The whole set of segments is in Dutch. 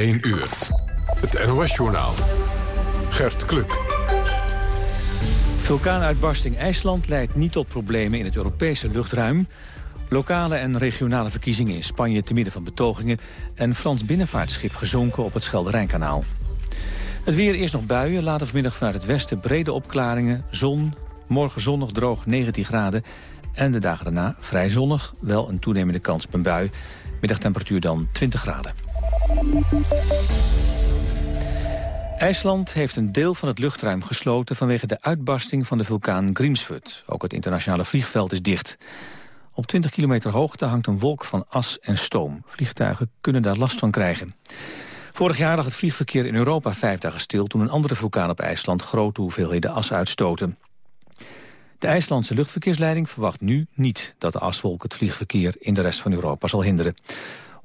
1 uur. Het NOS-journaal. Gert Kluk. Vulkaanuitbarsting IJsland leidt niet tot problemen in het Europese luchtruim. Lokale en regionale verkiezingen in Spanje te midden van betogingen... en Frans binnenvaartschip gezonken op het Schelderijnkanaal. Het weer eerst nog buien, later vanmiddag vanuit het westen brede opklaringen, zon, morgen zonnig droog 19 graden en de dagen daarna vrij zonnig, wel een toenemende kans op een bui. Middagtemperatuur dan 20 graden. IJsland heeft een deel van het luchtruim gesloten vanwege de uitbarsting van de vulkaan Grímsvötn. Ook het internationale vliegveld is dicht. Op 20 kilometer hoogte hangt een wolk van as en stoom. Vliegtuigen kunnen daar last van krijgen. Vorig jaar lag het vliegverkeer in Europa vijf dagen stil... toen een andere vulkaan op IJsland grote hoeveelheden as uitstoten. De IJslandse luchtverkeersleiding verwacht nu niet... dat de aswolk het vliegverkeer in de rest van Europa zal hinderen.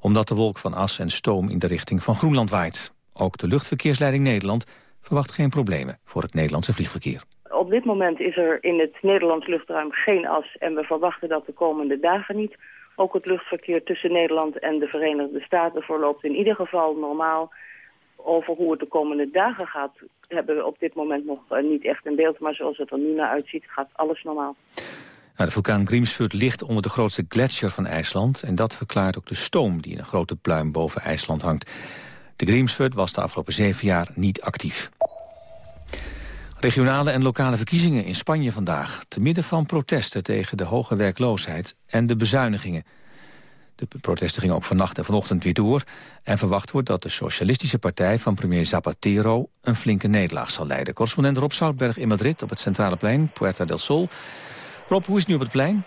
Omdat de wolk van as en stoom in de richting van Groenland waait. Ook de luchtverkeersleiding Nederland verwacht geen problemen voor het Nederlandse vliegverkeer. Op dit moment is er in het Nederlands luchtruim geen as en we verwachten dat de komende dagen niet. Ook het luchtverkeer tussen Nederland en de Verenigde Staten verloopt in ieder geval normaal. Over hoe het de komende dagen gaat, hebben we op dit moment nog eh, niet echt een beeld. Maar zoals het er nu naar uitziet, gaat alles normaal. Nou, de vulkaan Grímsvötn ligt onder de grootste gletsjer van IJsland. En dat verklaart ook de stoom die in een grote pluim boven IJsland hangt. De Grímsvötn was de afgelopen zeven jaar niet actief. Regionale en lokale verkiezingen in Spanje vandaag. Te midden van protesten tegen de hoge werkloosheid en de bezuinigingen. De protesten gingen ook vannacht en vanochtend weer door. En verwacht wordt dat de Socialistische Partij van premier Zapatero... een flinke nederlaag zal leiden. Correspondent Rob Zoutberg in Madrid op het centrale plein, Puerta del Sol. Rob, hoe is het nu op het plein?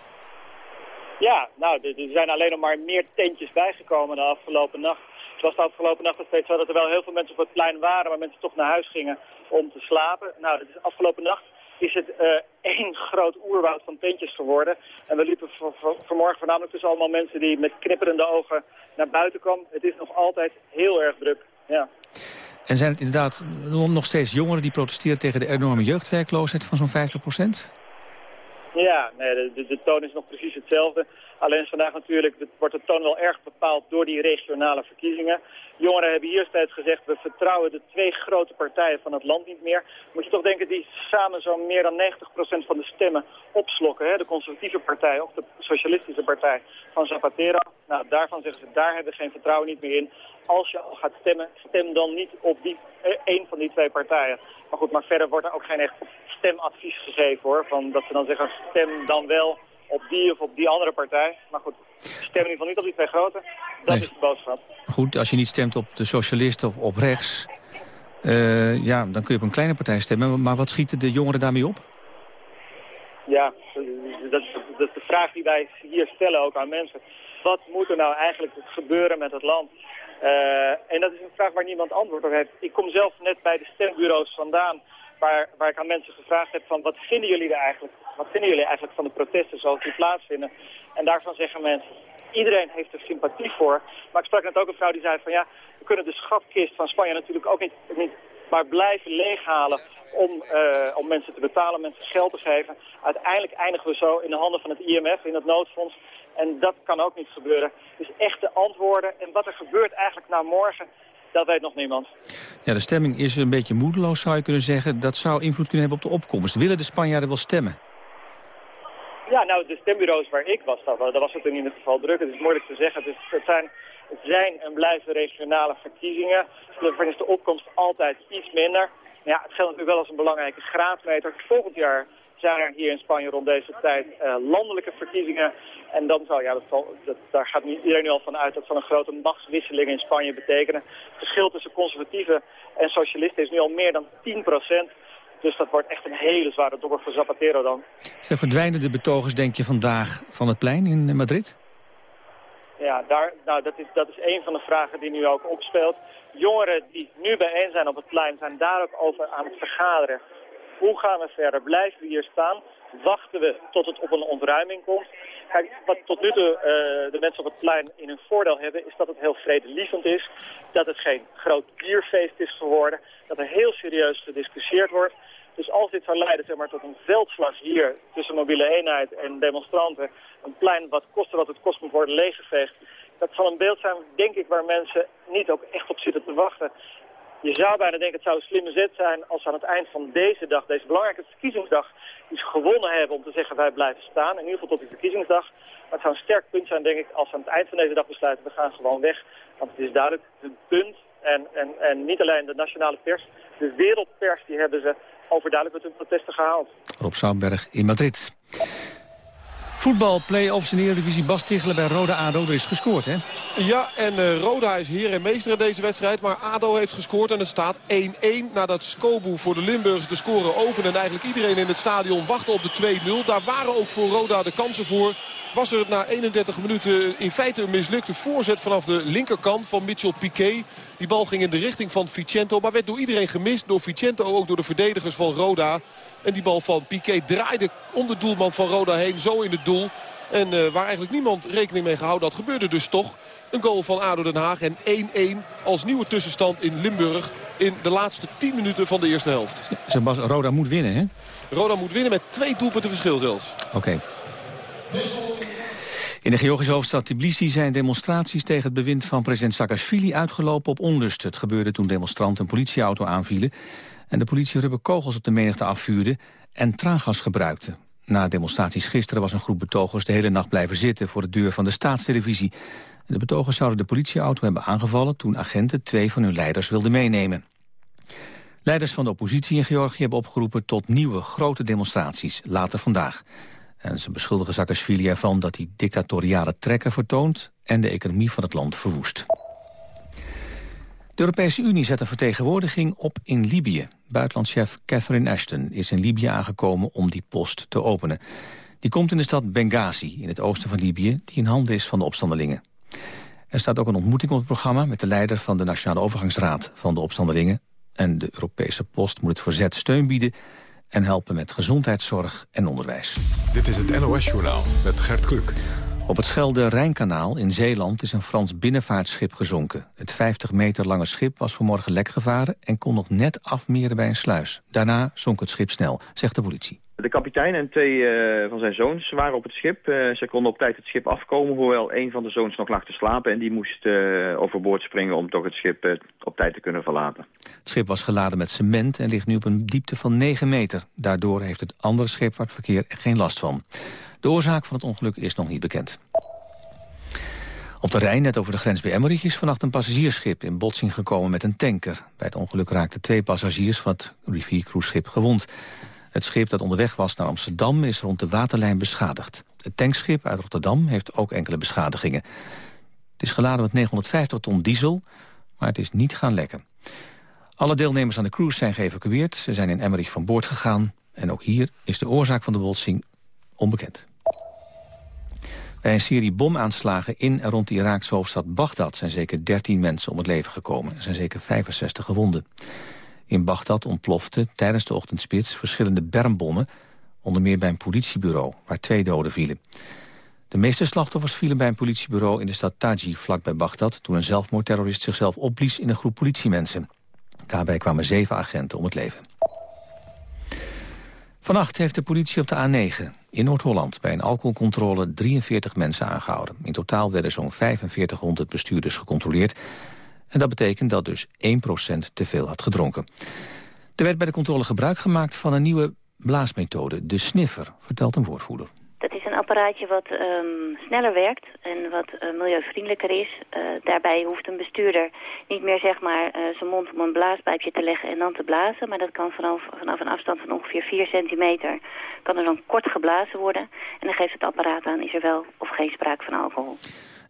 Ja, nou, er zijn alleen nog maar meer tentjes bijgekomen de afgelopen nacht. Het was de afgelopen nacht nog steeds zo dat er wel heel veel mensen op het plein waren... maar mensen toch naar huis gingen om te slapen. Nou, is afgelopen nacht is het uh, één groot oerwoud van tentjes geworden. En we liepen vanmorgen voornamelijk tussen allemaal mensen die met knipperende ogen naar buiten kwamen. Het is nog altijd heel erg druk, ja. En zijn het inderdaad nog steeds jongeren die protesteren tegen de enorme jeugdwerkloosheid van zo'n 50 procent? Ja, nee, de, de, toon is nog precies hetzelfde. Alleen vandaag natuurlijk wordt de toon wel erg bepaald door die regionale verkiezingen. Jongeren hebben hier steeds gezegd, we vertrouwen de twee grote partijen van het land niet meer. Moet je toch denken, die samen zo'n meer dan 90% van de stemmen opslokken. Hè? De conservatieve partij of de socialistische partij van Zapatero. Nou, daarvan zeggen ze, daar hebben we geen vertrouwen niet meer in. Als je al gaat stemmen, stem dan niet op die, eh, één van die twee partijen. Maar goed, maar verder wordt er ook geen echt stemadvies gegeven hoor. Van dat ze dan zeggen, stem dan wel op die of op die andere partij. Maar goed, stem in ieder geval niet op die twee grote. Dat is de boodschap. Goed, als je niet stemt op de socialisten of op rechts... Uh, ja, dan kun je op een kleine partij stemmen. Maar wat schieten de jongeren daarmee op? Ja, dat, dat is de vraag die wij hier stellen ook aan mensen. Wat moet er nou eigenlijk gebeuren met het land? Uh, en dat is een vraag waar niemand antwoord op heeft. Ik kom zelf net bij de stembureaus vandaan waar, ik aan mensen gevraagd heb van wat vinden jullie er eigenlijk, wat vinden jullie eigenlijk van de protesten zoals die plaatsvinden. En daarvan zeggen mensen, iedereen heeft er sympathie voor. Maar ik sprak net ook een vrouw die zei van ja, we kunnen de schatkist van Spanje natuurlijk ook niet, maar blijven leeghalen om, uh, om mensen te betalen, mensen geld te geven. Uiteindelijk eindigen we zo in de handen van het IMF, in het noodfonds. En dat kan ook niet gebeuren. Dus echte antwoorden en wat er gebeurt eigenlijk na morgen, dat weet nog niemand. Ja, de stemming is een beetje moedeloos, zou je kunnen zeggen. Dat zou invloed kunnen hebben op de opkomst. Willen de Spanjaarden wel stemmen? Ja, nou, de stembureaus waar ik was, dat, was het in ieder geval druk. Het is moeilijk te zeggen. Het, het, zijn, het zijn en blijven regionale verkiezingen. Dan is de opkomst altijd iets minder. Ja, het geldt natuurlijk wel als een belangrijke graadmeter. Volgend jaar zijn er hier in Spanje rond deze tijd uh, landelijke verkiezingen. En dan zal, ja, dat dat, daar gaat iedereen nu al van uit, dat zal een grote machtswisseling in Spanje betekenen. Het verschil tussen conservatieven en socialisten is nu al meer dan 10 procent. Dus dat wordt echt een hele zware dobber voor Zapatero dan. Zijn verdwijnen de betogers, denk je, vandaag van het plein in Madrid? Ja, daar, nou, dat, is, dat is een van de vragen die nu ook opspeelt. Jongeren die nu bijeen zijn op het plein zijn daar ook over aan het vergaderen. Hoe gaan we verder? Blijven we hier staan? Wachten we tot het op een ontruiming komt? Wat tot nu toe uh, de mensen op het plein in hun voordeel hebben... is dat het heel vredelievend is. Dat het geen groot bierfeest is geworden. Dat er heel serieus gediscussieerd wordt. Dus als dit zou leiden zeg maar, tot een veldslag hier tussen mobiele eenheid en demonstranten... een plein wat koste wat het kost moet worden leeggeveegd... dat zal een beeld zijn, denk ik, waar mensen niet ook echt op zitten te wachten. Je zou bijna denken, het zou een slimme zet zijn als aan het eind van deze dag, deze belangrijke verkiezingsdag, iets gewonnen hebben om te zeggen wij blijven staan. In ieder geval tot die verkiezingsdag. Maar het zou een sterk punt zijn, denk ik, als ze aan het eind van deze dag besluiten, we gaan gewoon weg. Want het is duidelijk een punt. En, en, en niet alleen de nationale pers, de wereldpers, die hebben ze overduidelijk met hun protesten gehaald. Rob Zoutberg in Madrid. Voetbal, play-offs in de Eredivisie. Bas bij Roda ADO. Er is gescoord, hè? Ja, en uh, Roda is heer en meester in deze wedstrijd. Maar ADO heeft gescoord en het staat 1-1. Nadat Skobu voor de Limburgers de score opende... en eigenlijk iedereen in het stadion wachtte op de 2-0. Daar waren ook voor Roda de kansen voor. Was er na 31 minuten in feite een mislukte voorzet... vanaf de linkerkant van Mitchell Piquet. Die bal ging in de richting van Vicento. Maar werd door iedereen gemist. Door Vicento, ook door de verdedigers van Roda. En die bal van Piquet draaide om de doelman van Roda heen. Zo in het doel. En uh, waar eigenlijk niemand rekening mee gehouden had, gebeurde dus toch. Een goal van ADO Den Haag en 1-1 als nieuwe tussenstand in Limburg in de laatste 10 minuten van de eerste helft. Sebas, Roda moet winnen, hè? Roda moet winnen met twee doelpunten verschil zelfs. Oké. Okay. In de Georgische hoofdstad Tbilisi zijn demonstraties tegen het bewind van president Saakashvili uitgelopen op onlust. Het gebeurde toen demonstranten een politieauto aanvielen en de politie kogels op de menigte afvuurde en traangas gebruikte. Na demonstraties gisteren was een groep betogers de hele nacht blijven zitten voor de deur van de staatstelevisie. De betogers zouden de politieauto hebben aangevallen toen agenten twee van hun leiders wilden meenemen. Leiders van de oppositie in Georgië hebben opgeroepen tot nieuwe grote demonstraties later vandaag. En ze beschuldigen Saakashvili ervan dat hij dictatoriale trekken vertoont en de economie van het land verwoest. De Europese Unie zet een vertegenwoordiging op in Libië. Buitenlandchef Catherine Ashton is in Libië aangekomen om die post te openen. Die komt in de stad Benghazi in het oosten van Libië... die in handen is van de opstandelingen. Er staat ook een ontmoeting op het programma... met de leider van de Nationale Overgangsraad van de opstandelingen. En de Europese post moet het verzet steun bieden... en helpen met gezondheidszorg en onderwijs. Dit is het NOS Journaal met Gert Kluk. Op het Schelde-Rijnkanaal in Zeeland is een Frans binnenvaartschip gezonken. Het 50 meter lange schip was vanmorgen lek gevaren... en kon nog net afmeren bij een sluis. Daarna zonk het schip snel, zegt de politie. De kapitein en twee uh, van zijn zoons waren op het schip. Uh, ze konden op tijd het schip afkomen, hoewel een van de zoons nog lag te slapen... en die moest uh, overboord springen om toch het schip op tijd te kunnen verlaten. Het schip was geladen met cement en ligt nu op een diepte van 9 meter. Daardoor heeft het andere scheepvaartverkeer er geen last van. De oorzaak van het ongeluk is nog niet bekend. Op de Rijn, net over de grens bij Emmerich, is vannacht een passagiersschip in botsing gekomen met een tanker. Bij het ongeluk raakten twee passagiers van het riviercruiseschip gewond. Het schip dat onderweg was naar Amsterdam is rond de waterlijn beschadigd. Het tankschip uit Rotterdam heeft ook enkele beschadigingen. Het is geladen met 950 ton diesel, maar het is niet gaan lekken. Alle deelnemers aan de cruise zijn geëvacueerd. Ze zijn in Emmerich van boord gegaan. En ook hier is de oorzaak van de botsing onbekend. Bij een serie bomaanslagen in en rond de Iraakse hoofdstad Bagdad... zijn zeker 13 mensen om het leven gekomen. Er zijn zeker 65 gewonden. In Bagdad ontploften tijdens de ochtendspits verschillende bermbommen... onder meer bij een politiebureau, waar twee doden vielen. De meeste slachtoffers vielen bij een politiebureau in de stad Taji... vlakbij Bagdad, toen een zelfmoordterrorist zichzelf opblies in een groep politiemensen. Daarbij kwamen zeven agenten om het leven. Vannacht heeft de politie op de A9 in Noord-Holland bij een alcoholcontrole 43 mensen aangehouden. In totaal werden zo'n 4500 bestuurders gecontroleerd. En dat betekent dat dus 1% te veel had gedronken. Er werd bij de controle gebruik gemaakt van een nieuwe blaasmethode, de sniffer, vertelt een woordvoerder apparaatje wat um, sneller werkt en wat uh, milieuvriendelijker is. Uh, daarbij hoeft een bestuurder niet meer zeg maar, uh, zijn mond op een blaaspijpje te leggen en dan te blazen. Maar dat kan vanaf, vanaf een afstand van ongeveer 4 centimeter kan er dan kort geblazen worden. En dan geeft het apparaat aan is er wel of geen sprake van alcohol.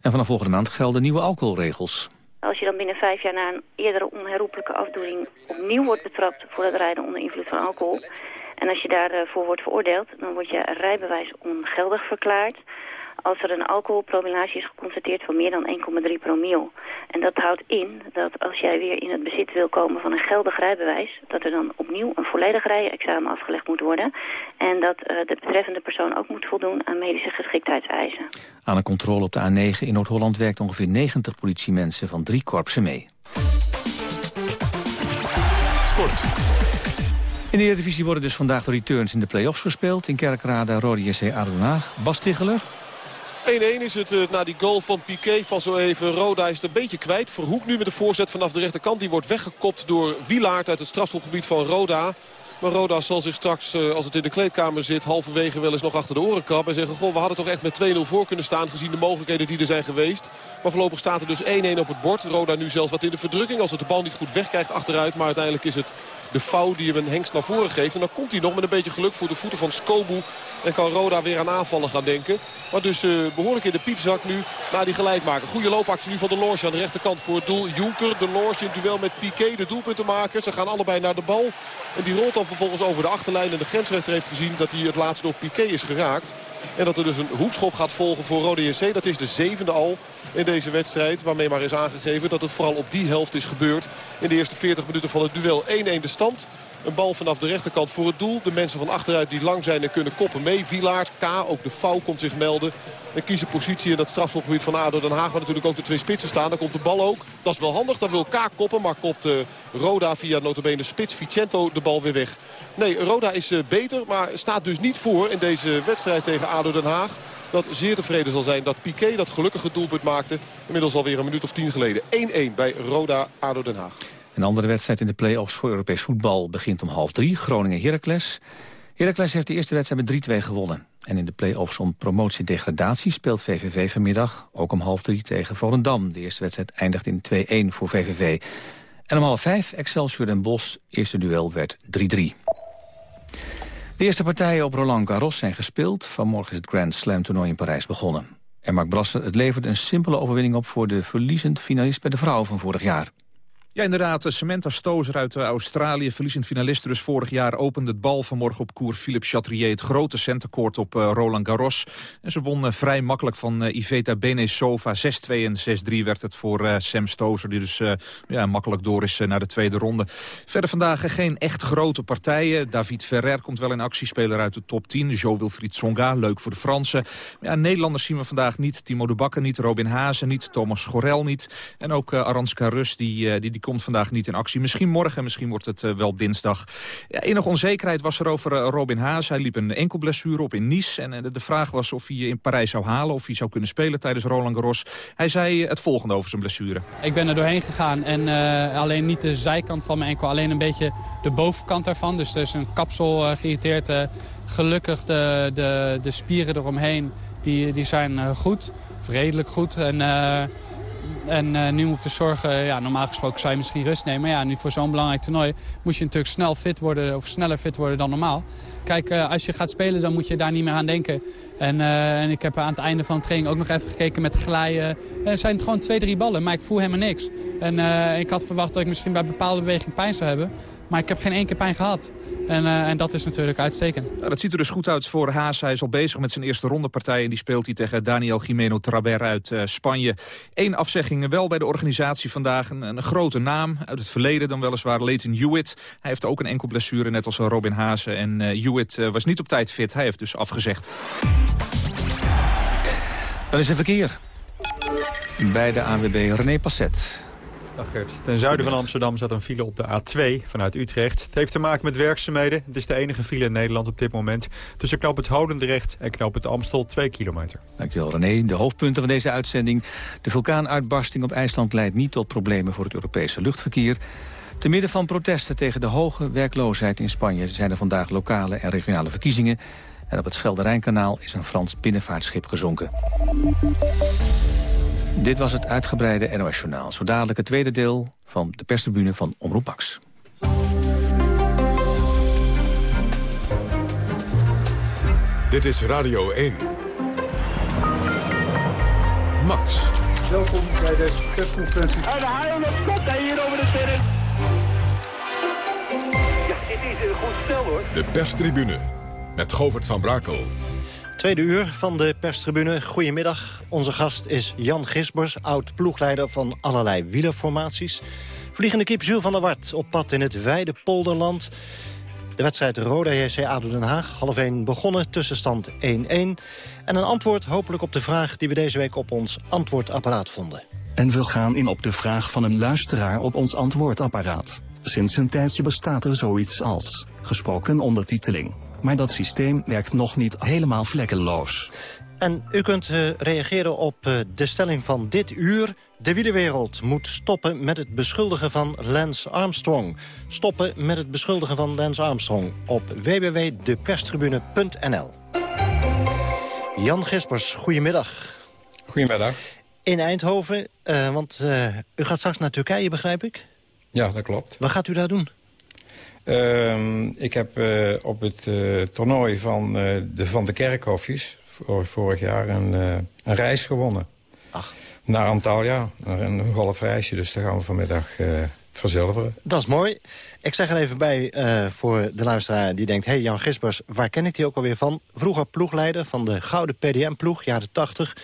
En vanaf volgende maand gelden nieuwe alcoholregels. Als je dan binnen vijf jaar na een eerdere onherroepelijke afdoening opnieuw wordt betrapt voor het rijden onder invloed van alcohol, en als je daarvoor wordt veroordeeld, dan wordt je rijbewijs ongeldig verklaard als er een alcoholpromillage is geconstateerd van meer dan 1,3 promiel. En dat houdt in dat als jij weer in het bezit wil komen van een geldig rijbewijs... dat er dan opnieuw een volledig rijexamen afgelegd moet worden... en dat uh, de betreffende persoon ook moet voldoen aan medische geschiktheidseisen. Aan een controle op de A9 in Noord-Holland werkt ongeveer 90 politiemensen van drie korpsen mee. Sport. In de Eredivisie worden dus vandaag de returns in de play-offs gespeeld. In Kerkrade, Rode JC Aden Bas Ticheler. is het uh, na die goal van Piqué van zo even. Roda is het een beetje kwijt. Verhoek nu met de voorzet vanaf de rechterkant. Die wordt weggekopt door Wilaert uit het strafschopgebied van Roda. Maar Roda zal zich straks, eh, als het in de kleedkamer zit... halverwege wel eens nog achter de oren krabben. En zeggen, goh, we hadden toch echt met 2-0 voor kunnen staan... gezien de mogelijkheden die er zijn geweest. Maar voorlopig staat er dus 1-1 op het bord. Roda nu zelfs wat in de verdrukking. Als het de bal niet goed wegkrijgt achteruit. Maar uiteindelijk is het de fout die hem een hengst naar voren geeft. En dan komt hij nog met een beetje geluk voor de voeten van Skobu. En kan Roda weer aan aanvallen gaan denken. Maar dus uh, behoorlijk in de piepzak nu naar die gelijkmaker. Goede loopactie nu van de Lorsje aan de rechterkant voor het doel. Jonker, de Lorsje in duel met Piqué, de doelpunten maken. Ze gaan allebei naar de bal. En die rolt dan vervolgens over de achterlijn. En de grensrechter heeft gezien dat hij het laatst door Piqué is geraakt. En dat er dus een hoekschop gaat volgen voor Rode JC. Dat is de zevende al in deze wedstrijd. Waarmee maar is aangegeven dat het vooral op die helft is gebeurd. In de eerste 40 minuten van het duel 1-1 de stand. Een bal vanaf de rechterkant voor het doel. De mensen van achteruit die lang zijn en kunnen koppen mee. Wilaard, K, ook de Vouw komt zich melden. En kiezen positie in dat strafschopgebied van ADO Den Haag. Waar natuurlijk ook de twee spitsen staan. Dan komt de bal ook. Dat is wel handig. Dan wil K koppen. Maar kopt uh, Roda via notabene spits Vicento de bal weer weg. Nee, Roda is uh, beter. Maar staat dus niet voor in deze wedstrijd tegen ADO Den Haag dat zeer tevreden zal zijn dat Piqué dat gelukkige doelpunt maakte. Inmiddels alweer een minuut of tien geleden. 1-1 bij Roda ADO Den Haag. Een andere wedstrijd in de play-offs voor Europees voetbal begint om half drie. Groningen-Heracles. Heracles heeft de eerste wedstrijd met 3-2 gewonnen. En in de play-offs om promotie-degradatie speelt VVV vanmiddag ook om half drie tegen Volendam. De eerste wedstrijd eindigt in 2-1 voor VVV. En om half vijf Excelsior en Bos. Eerste duel werd 3-3. De eerste partijen op Roland Garros zijn gespeeld. Vanmorgen is het Grand Slam toernooi in Parijs begonnen. En Mark Brasser, het levert een simpele overwinning op... voor de verliezend finalist bij de vrouwen van vorig jaar. Ja, inderdaad. Samantha Stozer uit eh, Australië, verliezend finalist dus vorig jaar, opende het bal vanmorgen op koer Philippe Chatrier, het grote centercourt op uh, Roland Garros. En ze won vrij makkelijk van Iveta Benesova. 6-2 en 6-3 werd het voor Sam Stozer, die dus ja, makkelijk door is naar de tweede ronde. Verder vandaag geen echt grote partijen. David Ferrer komt wel in actie, speler uit de top 10. Jo-Wilfried Tsonga, leuk voor de Fransen. Ja, Nederlanders zien we vandaag niet. Timo de Bakker niet, Robin Hazen niet, Thomas Gorel niet. En ook Aranska Rus, die, die komt vandaag niet in actie. Misschien morgen, misschien wordt het uh, wel dinsdag. Enige onzekerheid was er over uh, Robin Haas. Hij liep een enkel blessure op in Nice. En uh, de vraag was of hij in Parijs zou halen. Of hij zou kunnen spelen tijdens Roland Garros. Hij zei het volgende over zijn blessure. Ik ben er doorheen gegaan. En alleen niet de zijkant van mijn enkel. Alleen een beetje de bovenkant daarvan. Dus er is een kapsel geïrriteerd. gelukkig de, de, de spieren eromheen. Die, die zijn goed. Redelijk goed. En en uh, nu moet ik dus zorgen, ja, normaal gesproken zou je misschien rust nemen. Maar ja, nu voor zo'n belangrijk toernooi moet je natuurlijk snel fit worden, of sneller fit worden dan normaal. Kijk, uh, als je gaat spelen, dan moet je daar niet meer aan denken. En, uh, en ik heb aan het einde van de training ook nog even gekeken met glijden. Er zijn gewoon twee, drie ballen, maar ik voel helemaal niks. En ik had verwacht dat ik misschien bij bepaalde bewegingen pijn zou hebben. Maar ik heb geen één keer pijn gehad. En, uh, en dat is natuurlijk uitstekend. Ja, dat ziet er dus goed uit voor Haas. Hij is al bezig met zijn eerste rondepartij. En die speelt hij tegen Daniel Jimeno Traber uit uh, Spanje. Eén afzegging wel bij de organisatie vandaag. Een, een, grote naam uit het verleden dan weliswaar. Leighton Hewitt. Hij heeft ook een enkel blessure, net als Robin Haase. En uh, Hewitt was niet op tijd fit. Hij heeft dus afgezegd. Dan is er verkeer. Bij de ANWB René Passet. Dag Gert. Ten zuiden van Amsterdam zat een file op de A2 vanuit Utrecht. Het heeft te maken met werkzaamheden. Het is de enige file in Nederland op dit moment. Tussen knoop het Hodendrecht en knoop het Amstel 2 kilometer. Dankjewel René. De hoofdpunten van deze uitzending. De vulkaanuitbarsting op IJsland leidt niet tot problemen voor het Europese luchtverkeer. Te midden van protesten tegen de hoge werkloosheid in Spanje... zijn er vandaag lokale en regionale verkiezingen. En op het Schelde-Rijnkanaal is een Frans binnenvaartschip gezonken. Dit was het uitgebreide NOS Journaal. Zo dadelijk het tweede deel van de perstribune van Omroep Max. Dit is Radio 1. Max. Welkom bij deze persconferentie. En de haal komt hij hier over de terrein. Ja, dit is een goed stel hoor. De perstribune met Govert van Brakel. Tweede uur van de perstribune. Goedemiddag. Onze gast is Jan Gisbers, oud-ploegleider van allerlei wielerformaties. Vliegende kip Jules van der Wart op pad in het wijde polderland. De wedstrijd Roda JC ADO Den Haag, half 1 begonnen, tussenstand 1-1. En een antwoord hopelijk op de vraag die we deze week op ons antwoordapparaat vonden. En we gaan in op de vraag van een luisteraar op ons antwoordapparaat. Sinds een tijdje bestaat er zoiets als gesproken ondertiteling. Maar dat systeem werkt nog niet helemaal vlekkeloos. En u kunt uh, reageren op uh, de stelling van dit uur. De wielerwereld moet stoppen met het beschuldigen van Lance Armstrong. Stoppen met het beschuldigen van Lance Armstrong op www.deperstribune.nl. Jan Gispers, goedemiddag. Goedemiddag. In Eindhoven, uh, want u gaat straks naar Turkije, begrijp ik? Ja, dat klopt. Wat gaat u daar doen? Ehm, ik heb op het toernooi van de Van de Kerkhofjes vorig jaar een, een reis gewonnen. Ach. Naar Antalya, een golfreisje. Dus daar gaan we vanmiddag verzilveren. Dat is mooi. Ik zeg er even bij voor de luisteraar die denkt... hé, hey, Jan Gisbers, waar ken ik die ook alweer van? Vroeger ploegleider van de Gouden PDM-ploeg, jaren 80.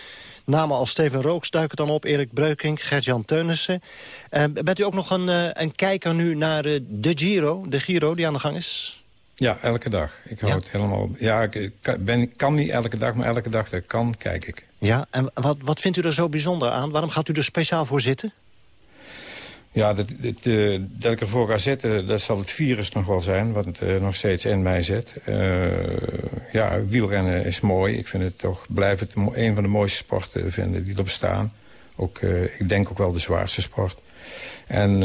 Namen als Steven Rooks duiken dan op, Erik Breukink, Gert-Jan Teunissen. Uh, bent u ook nog een, een kijker nu naar de Giro, de Giro die aan de gang is? Ja, elke dag. Ik hou het helemaal... Ja, ik ben, kan niet elke dag, maar elke dag dat kan, kijk ik. Ja, en wat, wat vindt u er zo bijzonder aan? Waarom gaat u er speciaal voor zitten? Ja, dat, dat, uh, dat ik ervoor ga zitten, dat zal het virus nog wel zijn... wat uh, nog steeds in mij zit. Uh, ja, wielrennen is mooi. Ik vind het toch, blijf het een van de mooiste sporten vinden die er bestaan. Ook, ik denk ook wel de zwaarste sport. En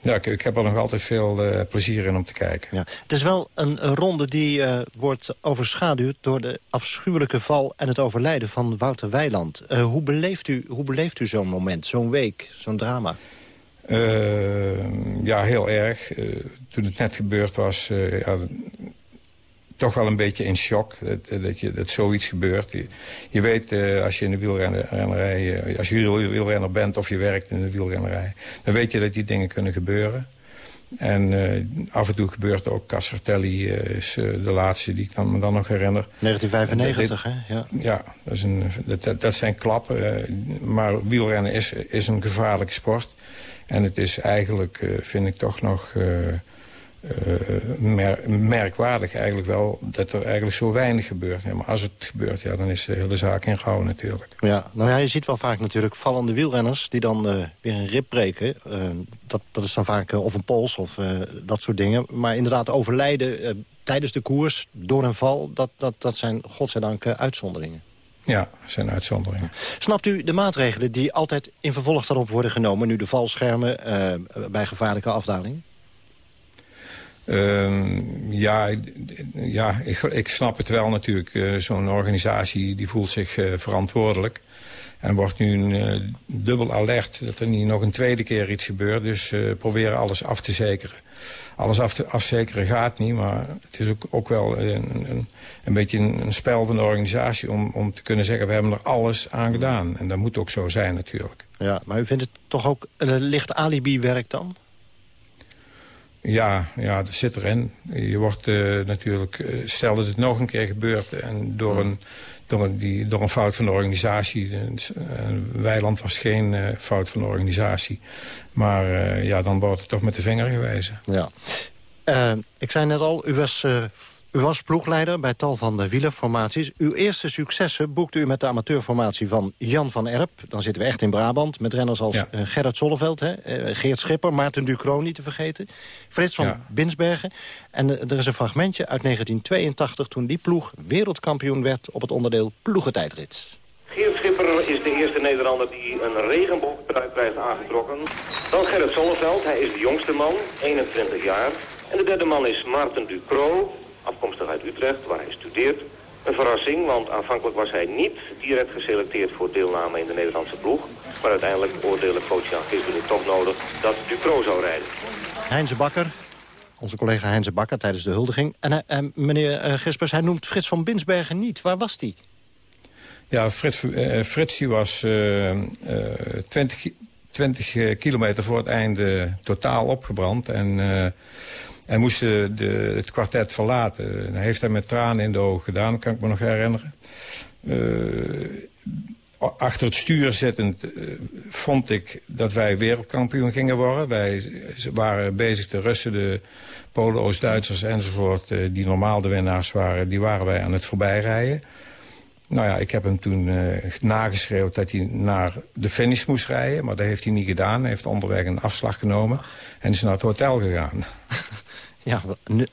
ja, ik, heb er nog altijd veel plezier in om te kijken. Ja. Het is wel een, ronde die wordt overschaduwd door de afschuwelijke val... en het overlijden van Wouter Weiland. hoe beleeft u, hoe beleeft u zo'n moment, zo'n week, zo'n drama? Ja, heel erg. toen het net gebeurd was, ja, toch wel een beetje in shock dat, dat, je, dat zoiets gebeurt. Je, je weet, uh, als je in de wielrennerij, uh, als je wielrenner bent of je werkt in de wielrennerij... dan weet je dat die dingen kunnen gebeuren. En uh, af en toe gebeurt ook Casartelli, is de laatste die ik dan, me dan nog herinner. 1995, hè? Ja, ja dat, is een, dat, dat zijn klappen. maar wielrennen is, is een gevaarlijke sport. En het is eigenlijk, vind ik toch nog uh, merkwaardig eigenlijk wel dat er eigenlijk zo weinig gebeurt. Ja, maar als het gebeurt, ja, dan is de hele zaak ingehouden natuurlijk. Ja, nou ja, je ziet wel vaak natuurlijk vallende wielrenners die dan weer een rib breken. Dat, dat is dan vaak of een pols of dat soort dingen. Maar inderdaad overlijden tijdens de koers door een val, dat, dat, dat zijn godzijdank uitzonderingen. Ja, zijn uitzonderingen. Snapt u de maatregelen die altijd in vervolg daarop worden genomen... nu de valschermen bij gevaarlijke afdaling? Uh, ja, ja ik, ik, snap het wel natuurlijk. Uh, Zo'n organisatie die voelt zich uh, verantwoordelijk. En wordt nu uh, dubbel alert dat er niet nog een tweede keer iets gebeurt. Dus proberen alles af te zekeren. Alles af te, afzekeren gaat niet, maar het is ook, ook wel een, een, een beetje een, een, spel van de organisatie... Om, om te kunnen zeggen, we hebben er alles aan gedaan. En dat moet ook zo zijn natuurlijk. Ja, maar u vindt het toch ook licht alibi-werk dan? Ja, ja, dat zit erin. Je wordt uh, natuurlijk, uh, stel dat het nog een keer gebeurt... en door een, door een, die, door een fout van de organisatie... Uh, Weiland was geen uh, fout van de organisatie. Maar ja, dan wordt het toch met de vinger gewezen. Ja. ik zei net al, u was u was ploegleider bij tal van de wielerformaties. Uw eerste successen boekte u met de amateurformatie van Jan van Erp. Dan zitten we echt in Brabant, met renners als ja. uh, Gerrit Zolleveld... Hè, uh, Geert Schipper, Maarten Ducro niet te vergeten... Frits van ja. Binsbergen. En uh, er is een fragmentje uit 1982... toen die ploeg wereldkampioen werd op het onderdeel ploegentijdrit. Geert Schipper is de eerste Nederlander die een regenboogpruik krijgt aangetrokken. Dan Gerrit Zolleveld, hij is de jongste man, 21 jaar. En de derde man is Maarten Ducro, afkomstig uit Utrecht, waar hij studeert. Een verrassing, want aanvankelijk was hij niet direct geselecteerd voor deelname in de Nederlandse ploeg. Maar uiteindelijk oordeelde coach Jan Gisbert het toch nodig dat Ducro zou rijden. Heinze Bakker, onze collega Heinze Bakker tijdens de huldiging. En uh, meneer uh, Gispers, hij noemt Frits van Binsbergen niet. Waar was die? Ja, Frits, uh, Frits die was 20, 20 kilometer voor het einde totaal opgebrand. En hij moest de, het kwartet verlaten. Hij heeft dat met tranen in de ogen gedaan, kan ik me nog herinneren. Uh, achter het stuur zittend uh, vond ik dat wij wereldkampioen gingen worden. Wij waren bezig, de Russen, de Polen, Oost-Duitsers enzovoort... Uh, die normaal de winnaars waren, die waren wij aan het voorbijrijden. Nou ja, ik heb hem toen uh, nageschreeuwd dat hij naar de finish moest rijden. Maar dat heeft hij niet gedaan. Hij heeft onderweg een afslag genomen en is naar het hotel gegaan. Ja,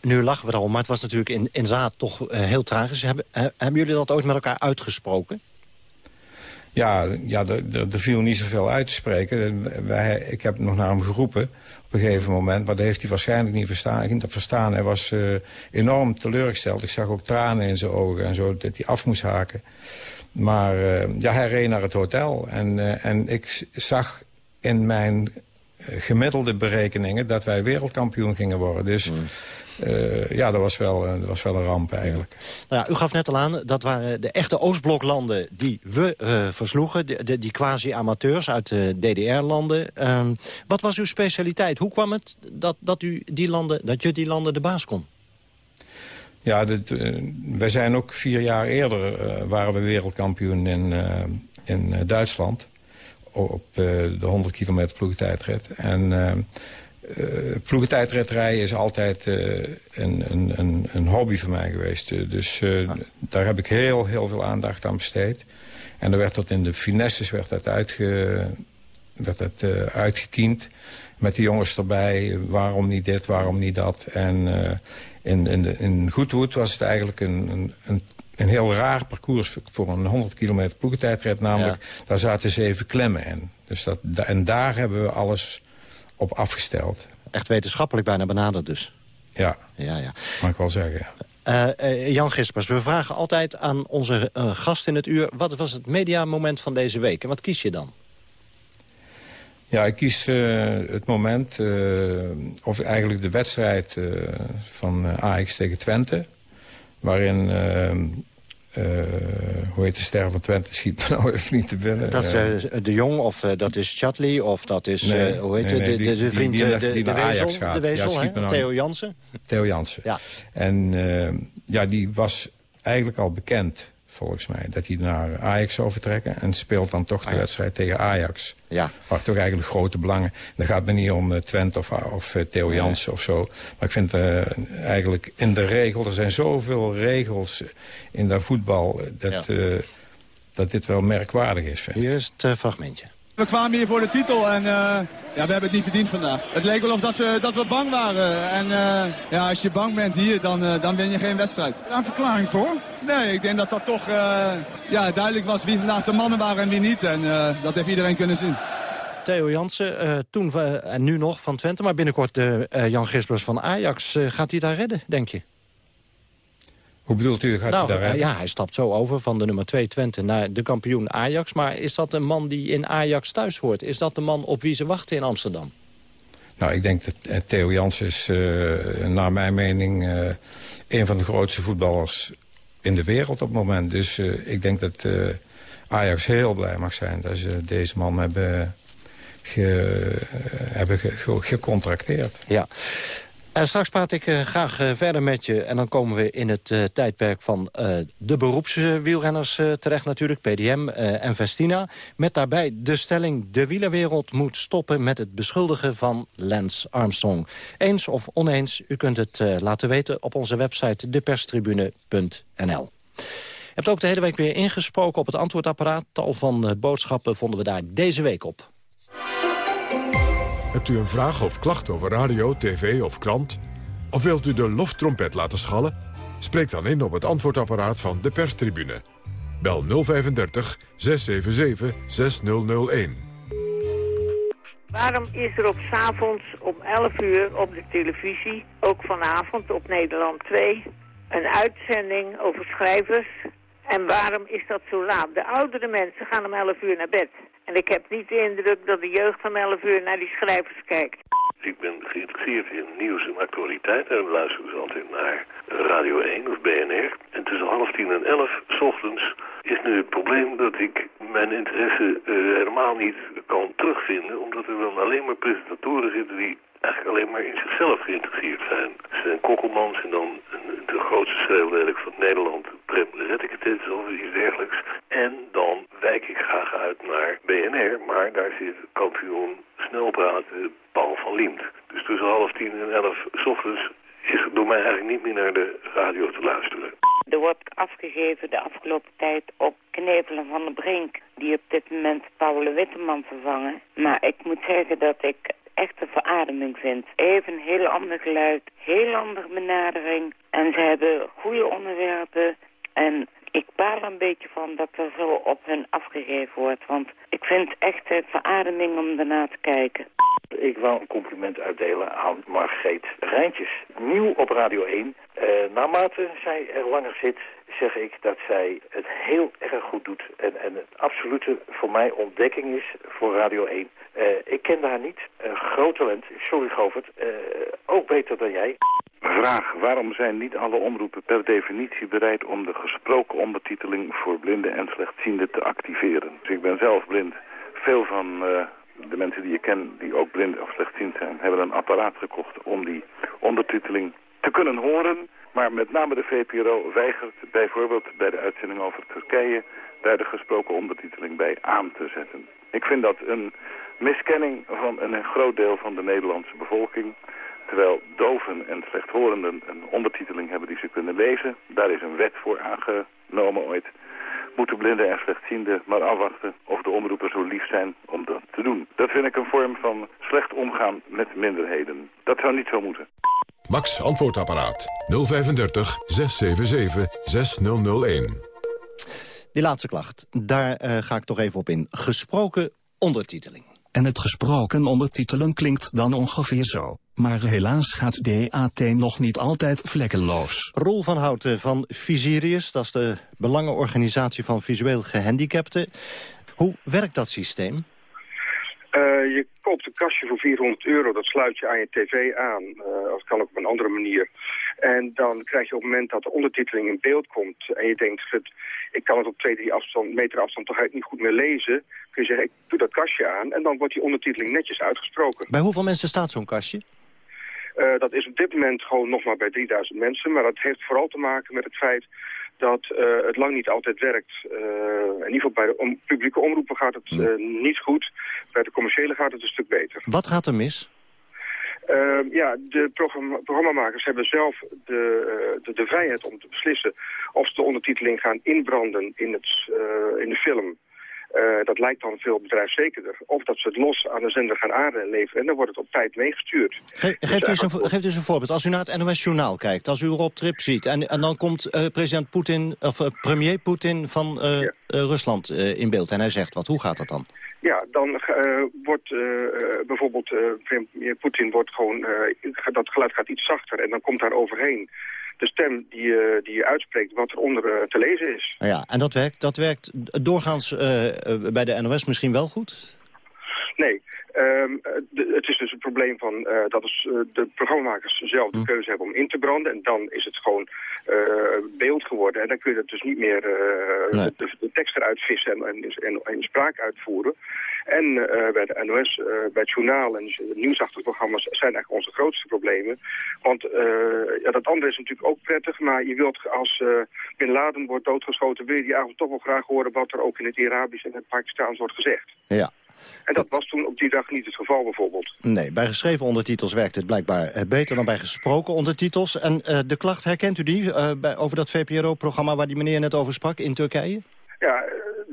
nu, lachen we er al, maar het was natuurlijk in, in toch uh, heel tragisch. Hebben, uh, hebben jullie dat ooit met elkaar uitgesproken? ja, ja er viel niet zoveel uit te spreken. Wij, ik heb nog naar hem geroepen op een gegeven moment. Maar dat heeft hij waarschijnlijk niet verstaan. verstaan. Hij was uh, enorm teleurgesteld. Ik zag ook tranen in zijn ogen en zo, dat hij af moest haken. Maar ja, hij reed naar het hotel. En, en ik zag in mijn gemiddelde berekeningen... dat wij wereldkampioen gingen worden. Dus... Mm. Uh, ja, dat was, wel, dat was wel een ramp eigenlijk. Nou ja, u gaf net al aan, dat waren de echte Oostbloklanden die we uh, versloegen. De, de, die quasi-amateurs uit de DDR-landen. Uh, wat was uw specialiteit? Hoe kwam het dat, dat, u die landen, dat je die landen de baas kon? Ja, dit, wij zijn ook vier jaar eerder waren we wereldkampioen in, in Duitsland. Op de 100 kilometer ploegtijdrit. En uh, ploegentijdredrijden is altijd uh, een, een, een, hobby van mij geweest. Uh, dus uh, daar heb ik heel, heel veel aandacht aan besteed. En er werd tot in de finesses werd dat, uitge, werd dat uitgekiend. Met de jongens erbij, waarom niet dit, waarom niet dat. En in, in, de, in Goodwood was het eigenlijk een, een, een heel raar parcours voor een 100 kilometer ploegentijdrit. Namelijk, ja. daar zaten zeven klemmen in. Dus dat, en daar hebben we alles op afgesteld. Echt wetenschappelijk bijna benaderd dus? Ja, ja, ja. mag ik wel zeggen, ja. Uh, uh, Jan Gispers, we vragen altijd aan onze uh, gast in het uur... wat was het mediamoment van deze week en wat kies je dan? Ja, ik kies het moment, of eigenlijk de wedstrijd van Ajax tegen Twente... waarin uh, hoe heet de ster van Twente? Schiet me nou even niet te binnen. Dat is uh, De Jong of uh, dat is Chatley of dat is, nee, hoe heet nee, nee, de, de, de, vriend, die, die, die, die de, Wezel, gaat. de Wezel, ja, nou Theo Jansen? Theo Jansen. Ja. En ja, die was eigenlijk al bekend volgens mij. Dat hij naar Ajax zou vertrekken. En speelt dan toch de Ajax. wedstrijd tegen Ajax. Ja. Waar toch eigenlijk grote belangen. Dan gaat het niet om uh, Twente of, of uh, Theo Jansen nee. of zo. Maar ik vind uh, eigenlijk in de regel... Er zijn zoveel regels in dat voetbal... dat, ja. dat dit wel merkwaardig is. Vind Hier is het fragmentje. We kwamen hier voor de titel en uh, ja, we hebben het niet verdiend vandaag. Het leek wel of dat we, dat we bang waren. En uh, ja, als je bang bent hier, dan, uh, dan win je geen wedstrijd. Daar een verklaring voor? Nee, ik denk dat dat toch ja, duidelijk was wie vandaag de mannen waren en wie niet. En dat heeft iedereen kunnen zien. Theo Jansen, toen en nu nog van Twente, maar binnenkort Jan Gisbers van Ajax. gaat hij daar redden, denk je? Hoe bedoelt u, gaat nou, hij daar Ja, hij stapt zo over van de nummer 2 Twente naar de kampioen Ajax. Maar is dat een man die in Ajax thuis hoort? Is dat de man op wie ze wachten in Amsterdam? Nou, ik denk dat Theo Jans is, uh, naar mijn mening, uh, een van de grootste voetballers in de wereld op het moment. Dus uh, ik denk dat Ajax heel blij mag zijn dat ze deze man hebben, ge, hebben ge, ge, gecontracteerd. Ja. Uh, straks praat ik uh, graag uh, verder met je. En dan komen we in het tijdperk van de beroepswielrenners terecht natuurlijk. PDM en Vestina. Met daarbij de stelling... de wielerwereld moet stoppen met het beschuldigen van Lance Armstrong. Eens of oneens, u kunt het laten weten op onze website deperstribune.nl. hebt ook de hele week weer ingesproken op het antwoordapparaat. Tal van boodschappen vonden we daar deze week op. Hebt u een vraag of klacht over radio, tv of krant? Of wilt u de loftrompet laten schallen? Spreek dan in op het antwoordapparaat van de perstribune. Bel 035 677 6001. Waarom is er op s avonds om 11 uur op de televisie, ook vanavond op Nederland 2, een uitzending over schrijvers? En waarom is dat zo laat? De oudere mensen gaan om 11 uur naar bed. En ik heb niet de indruk dat de jeugd van 11 uur naar die schrijvers kijkt. Ik ben geïnteresseerd in nieuws en actualiteit. En luister dus altijd naar Radio 1 of BNR. En tussen half tien en elf s ochtends is nu het probleem dat ik mijn interesse uh, helemaal niet kan terugvinden. Omdat er dan alleen maar presentatoren zitten die eigenlijk alleen maar in zichzelf geïnteresseerd zijn. Ze zijn Kokkelmans en dan de grootste schreeuwlelijk van Nederland, Prem Retteketet of iets dergelijks. En dan wijk ik graag uit naar BNR, maar daar zit kampioen snelpraten Paul van Liemt. Dus tussen half tien en elf s ochtends is het door mij eigenlijk niet meer naar de radio te luisteren. Er wordt afgegeven de afgelopen tijd op Knevelen van de Brink, die op dit moment Paul Witteman vervangen. Maar ik moet zeggen dat ik echt een verademing vind. Even een heel ander geluid, heel andere benadering. En ze hebben goede onderwerpen. En ik baat baal er een beetje van dat er zo op hun afgegeven wordt. Want ik vind het echt een verademing om ernaar te kijken. Ik wou een compliment uitdelen aan Margreet Rijntjes. Nieuw op Radio 1. Uh, naarmate zij er langer zit, zeg ik dat zij het heel erg goed doet. En, en het absolute voor mij ontdekking is voor Radio 1. Uh, ik kende haar niet. Een groot talent. Sorry Govert. Uh, ook beter dan jij. Vraag. Waarom zijn niet alle omroepen per definitie bereid om de gesproken ondertiteling voor blinden en slechtzienden te activeren? Dus ik ben zelf blind. Veel van uh, de mensen die je ken, die ook blind of slechtziend zijn, hebben een apparaat gekocht om die ondertiteling te kunnen horen. Maar met name de VPRO weigert bijvoorbeeld bij de uitzending over Turkije daar de gesproken ondertiteling bij aan te zetten. Ik vind dat een miskenning van een groot deel van de Nederlandse bevolking. Terwijl doven en slechthorenden een ondertiteling hebben die ze kunnen lezen. Daar is een wet voor aangenomen ooit. Moeten blinden en slechtzienden maar afwachten of de omroepen zo lief zijn om dat te doen. Dat vind ik een vorm van slecht omgaan met minderheden. Dat zou niet zo moeten. Max Antwoordapparaat 035 677 6001. Die laatste klacht, daar uh, ga ik toch even op in. Gesproken ondertiteling. En het gesproken ondertitelen klinkt dan ongeveer zo. Maar helaas gaat DAT nog niet altijd vlekkeloos. Roel van Houten van Visirius, dat is de belangenorganisatie van visueel gehandicapten. Hoe werkt dat systeem? Uh, je koopt een kastje voor 400 euro, dat sluit je aan je tv aan. Uh, dat kan ook op een andere manier. En dan krijg je op het moment dat de ondertiteling in beeld komt... en je denkt, ik kan het op 2, 3 afstand, meter afstand toch niet goed meer lezen... kun je zeggen, ik doe dat kastje aan en dan wordt die ondertiteling netjes uitgesproken. Bij hoeveel mensen staat zo'n kastje? Uh, dat is op dit moment gewoon nog maar bij 3000 mensen. Maar dat heeft vooral te maken met het feit dat uh, het lang niet altijd werkt. Uh, in ieder geval bij de om, publieke omroepen gaat het niet goed. Bij de commerciële gaat het een stuk beter. Wat gaat er mis? Uh, ja, de programma programmamakers hebben zelf de, de, de, vrijheid om te beslissen of ze de ondertiteling gaan inbranden in, het, uh, in de film. Uh, dat lijkt dan veel bedrijfszekerder. Of dat ze het los aan de zender gaan aanleveren en dan wordt het op tijd meegestuurd. Ge dus geeft, u eens een, geeft u eens een voorbeeld. Als u naar het NOS Journaal kijkt, als u Rob Trip ziet... en, en dan komt president Poetin, of premier Poetin van ja. Rusland in beeld en hij zegt wat. Hoe gaat dat dan? Ja, dan uh, wordt uh, bijvoorbeeld uh, premier Poetin wordt gewoon, dat geluid gaat iets zachter en dan komt daar overheen de stem die, die je uitspreekt wat eronder te lezen is. Ja, en dat werkt, dat werkt doorgaans bij de NOS misschien wel goed? Nee, Um, de, het is dus het probleem van uh, dat is, uh, de programmamakers zelf de keuze hebben om in te branden. En dan is het gewoon uh, beeld geworden. En dan kun je het dus niet meer nee. de, de, tekst eruit vissen en, en, en, en spraak uitvoeren. En bij de NOS, bij het journaal en nieuwsachtige programma's zijn eigenlijk onze grootste problemen. Want ja, dat andere is natuurlijk ook prettig. Maar je wilt als Bin Laden wordt doodgeschoten, wil je die avond toch wel graag horen wat er ook in het Arabisch en het Pakistaans wordt gezegd. Ja. En dat was toen op die dag niet het geval bijvoorbeeld. Nee, bij geschreven ondertitels werkt het blijkbaar beter dan bij gesproken ondertitels. En uh, de klacht, herkent u die uh, bij, over dat VPRO-programma waar die meneer net over sprak in Turkije? Ja,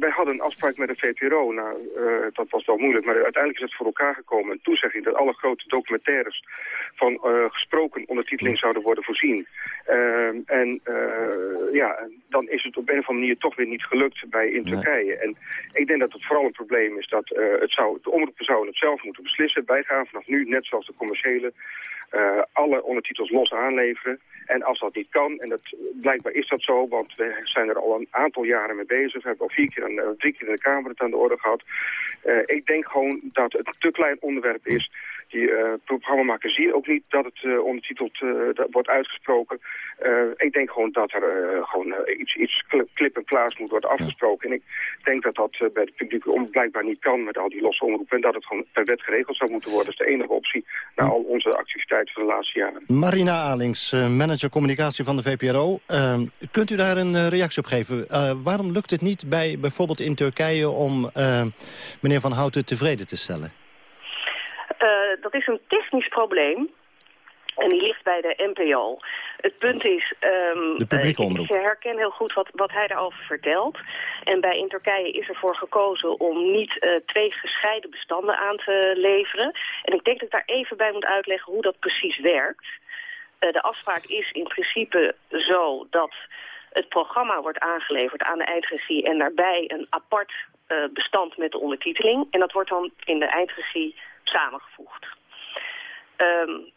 wij hadden een afspraak met de VPRO. Nou, uh, dat was wel moeilijk, maar uiteindelijk is het voor elkaar gekomen. Een toezegging dat alle grote documentaires van uh, gesproken ondertiteling zouden worden voorzien. Uh, en ja, dan is het op een of andere manier toch weer niet gelukt bij in Turkije. En ik denk dat het vooral een probleem is dat het zou, de omroepen zouden het zelf moeten beslissen. Wij gaan vanaf nu, net zoals de commerciële, alle ondertitels los aanleveren. En als dat niet kan, en dat, blijkbaar is dat zo, want we zijn er al een aantal jaren mee bezig. We hebben al vier keer en drie keer in de Kamer het aan de orde gehad. Uh, ik denk gewoon dat het een te klein onderwerp is. Die uh, programmamakers zien ook niet dat het uh, ondertiteld dat wordt uitgesproken. ik denk gewoon dat er gewoon iets, iets klip en klaars moet worden afgesproken. En ik denk dat dat bij de publieke omroep blijkbaar niet kan met al die losse omroepen. En dat het gewoon per wet geregeld zou moeten worden. Dat is de enige optie na al onze activiteiten van de laatste jaren. Marina Alings, manager communicatie van de VPRO. kunt u daar een reactie op geven? waarom lukt het niet bij bijvoorbeeld in Turkije om uh, meneer Van Houten tevreden te stellen? Uh, dat is een technisch probleem. En die ligt bij de NPO. Het punt is, um, de publieke omroep. ik herken heel goed wat, wat hij daarover vertelt. En bij in Turkije is ervoor gekozen om niet uh, twee gescheiden bestanden aan te leveren. En ik denk dat ik daar even bij moet uitleggen hoe dat precies werkt. Uh, de afspraak is in principe zo dat Het programma wordt aangeleverd aan de eindregie en daarbij een apart uh, bestand met de ondertiteling. En dat wordt dan in de eindregie samengevoegd. Um,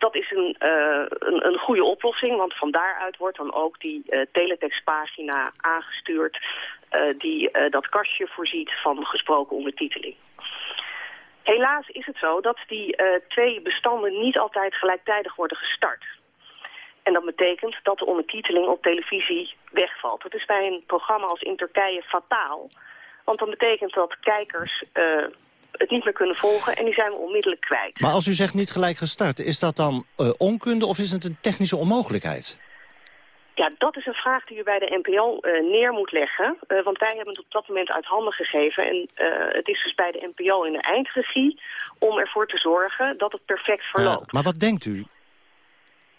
dat is een, uh, een, een, goede oplossing, want van daaruit wordt dan ook die uh, teletextpagina aangestuurd... Uh, die dat kastje voorziet van gesproken ondertiteling. Helaas is het zo dat die twee bestanden niet altijd gelijktijdig worden gestart. En dat betekent dat de ondertiteling op televisie wegvalt. Dat is bij een programma als in Turkije fataal. Want dan betekent dat kijkers het niet meer kunnen volgen en die zijn we onmiddellijk kwijt. Maar als u zegt niet gelijk gestart, is dat dan uh, onkunde of is het een technische onmogelijkheid? Ja, dat is een vraag die u bij de NPO uh, eh, neer moet leggen. Uh, want wij hebben het op dat moment uit handen gegeven. En het is dus bij de NPO in de eindregie om ervoor te zorgen dat het perfect verloopt. maar wat denkt u?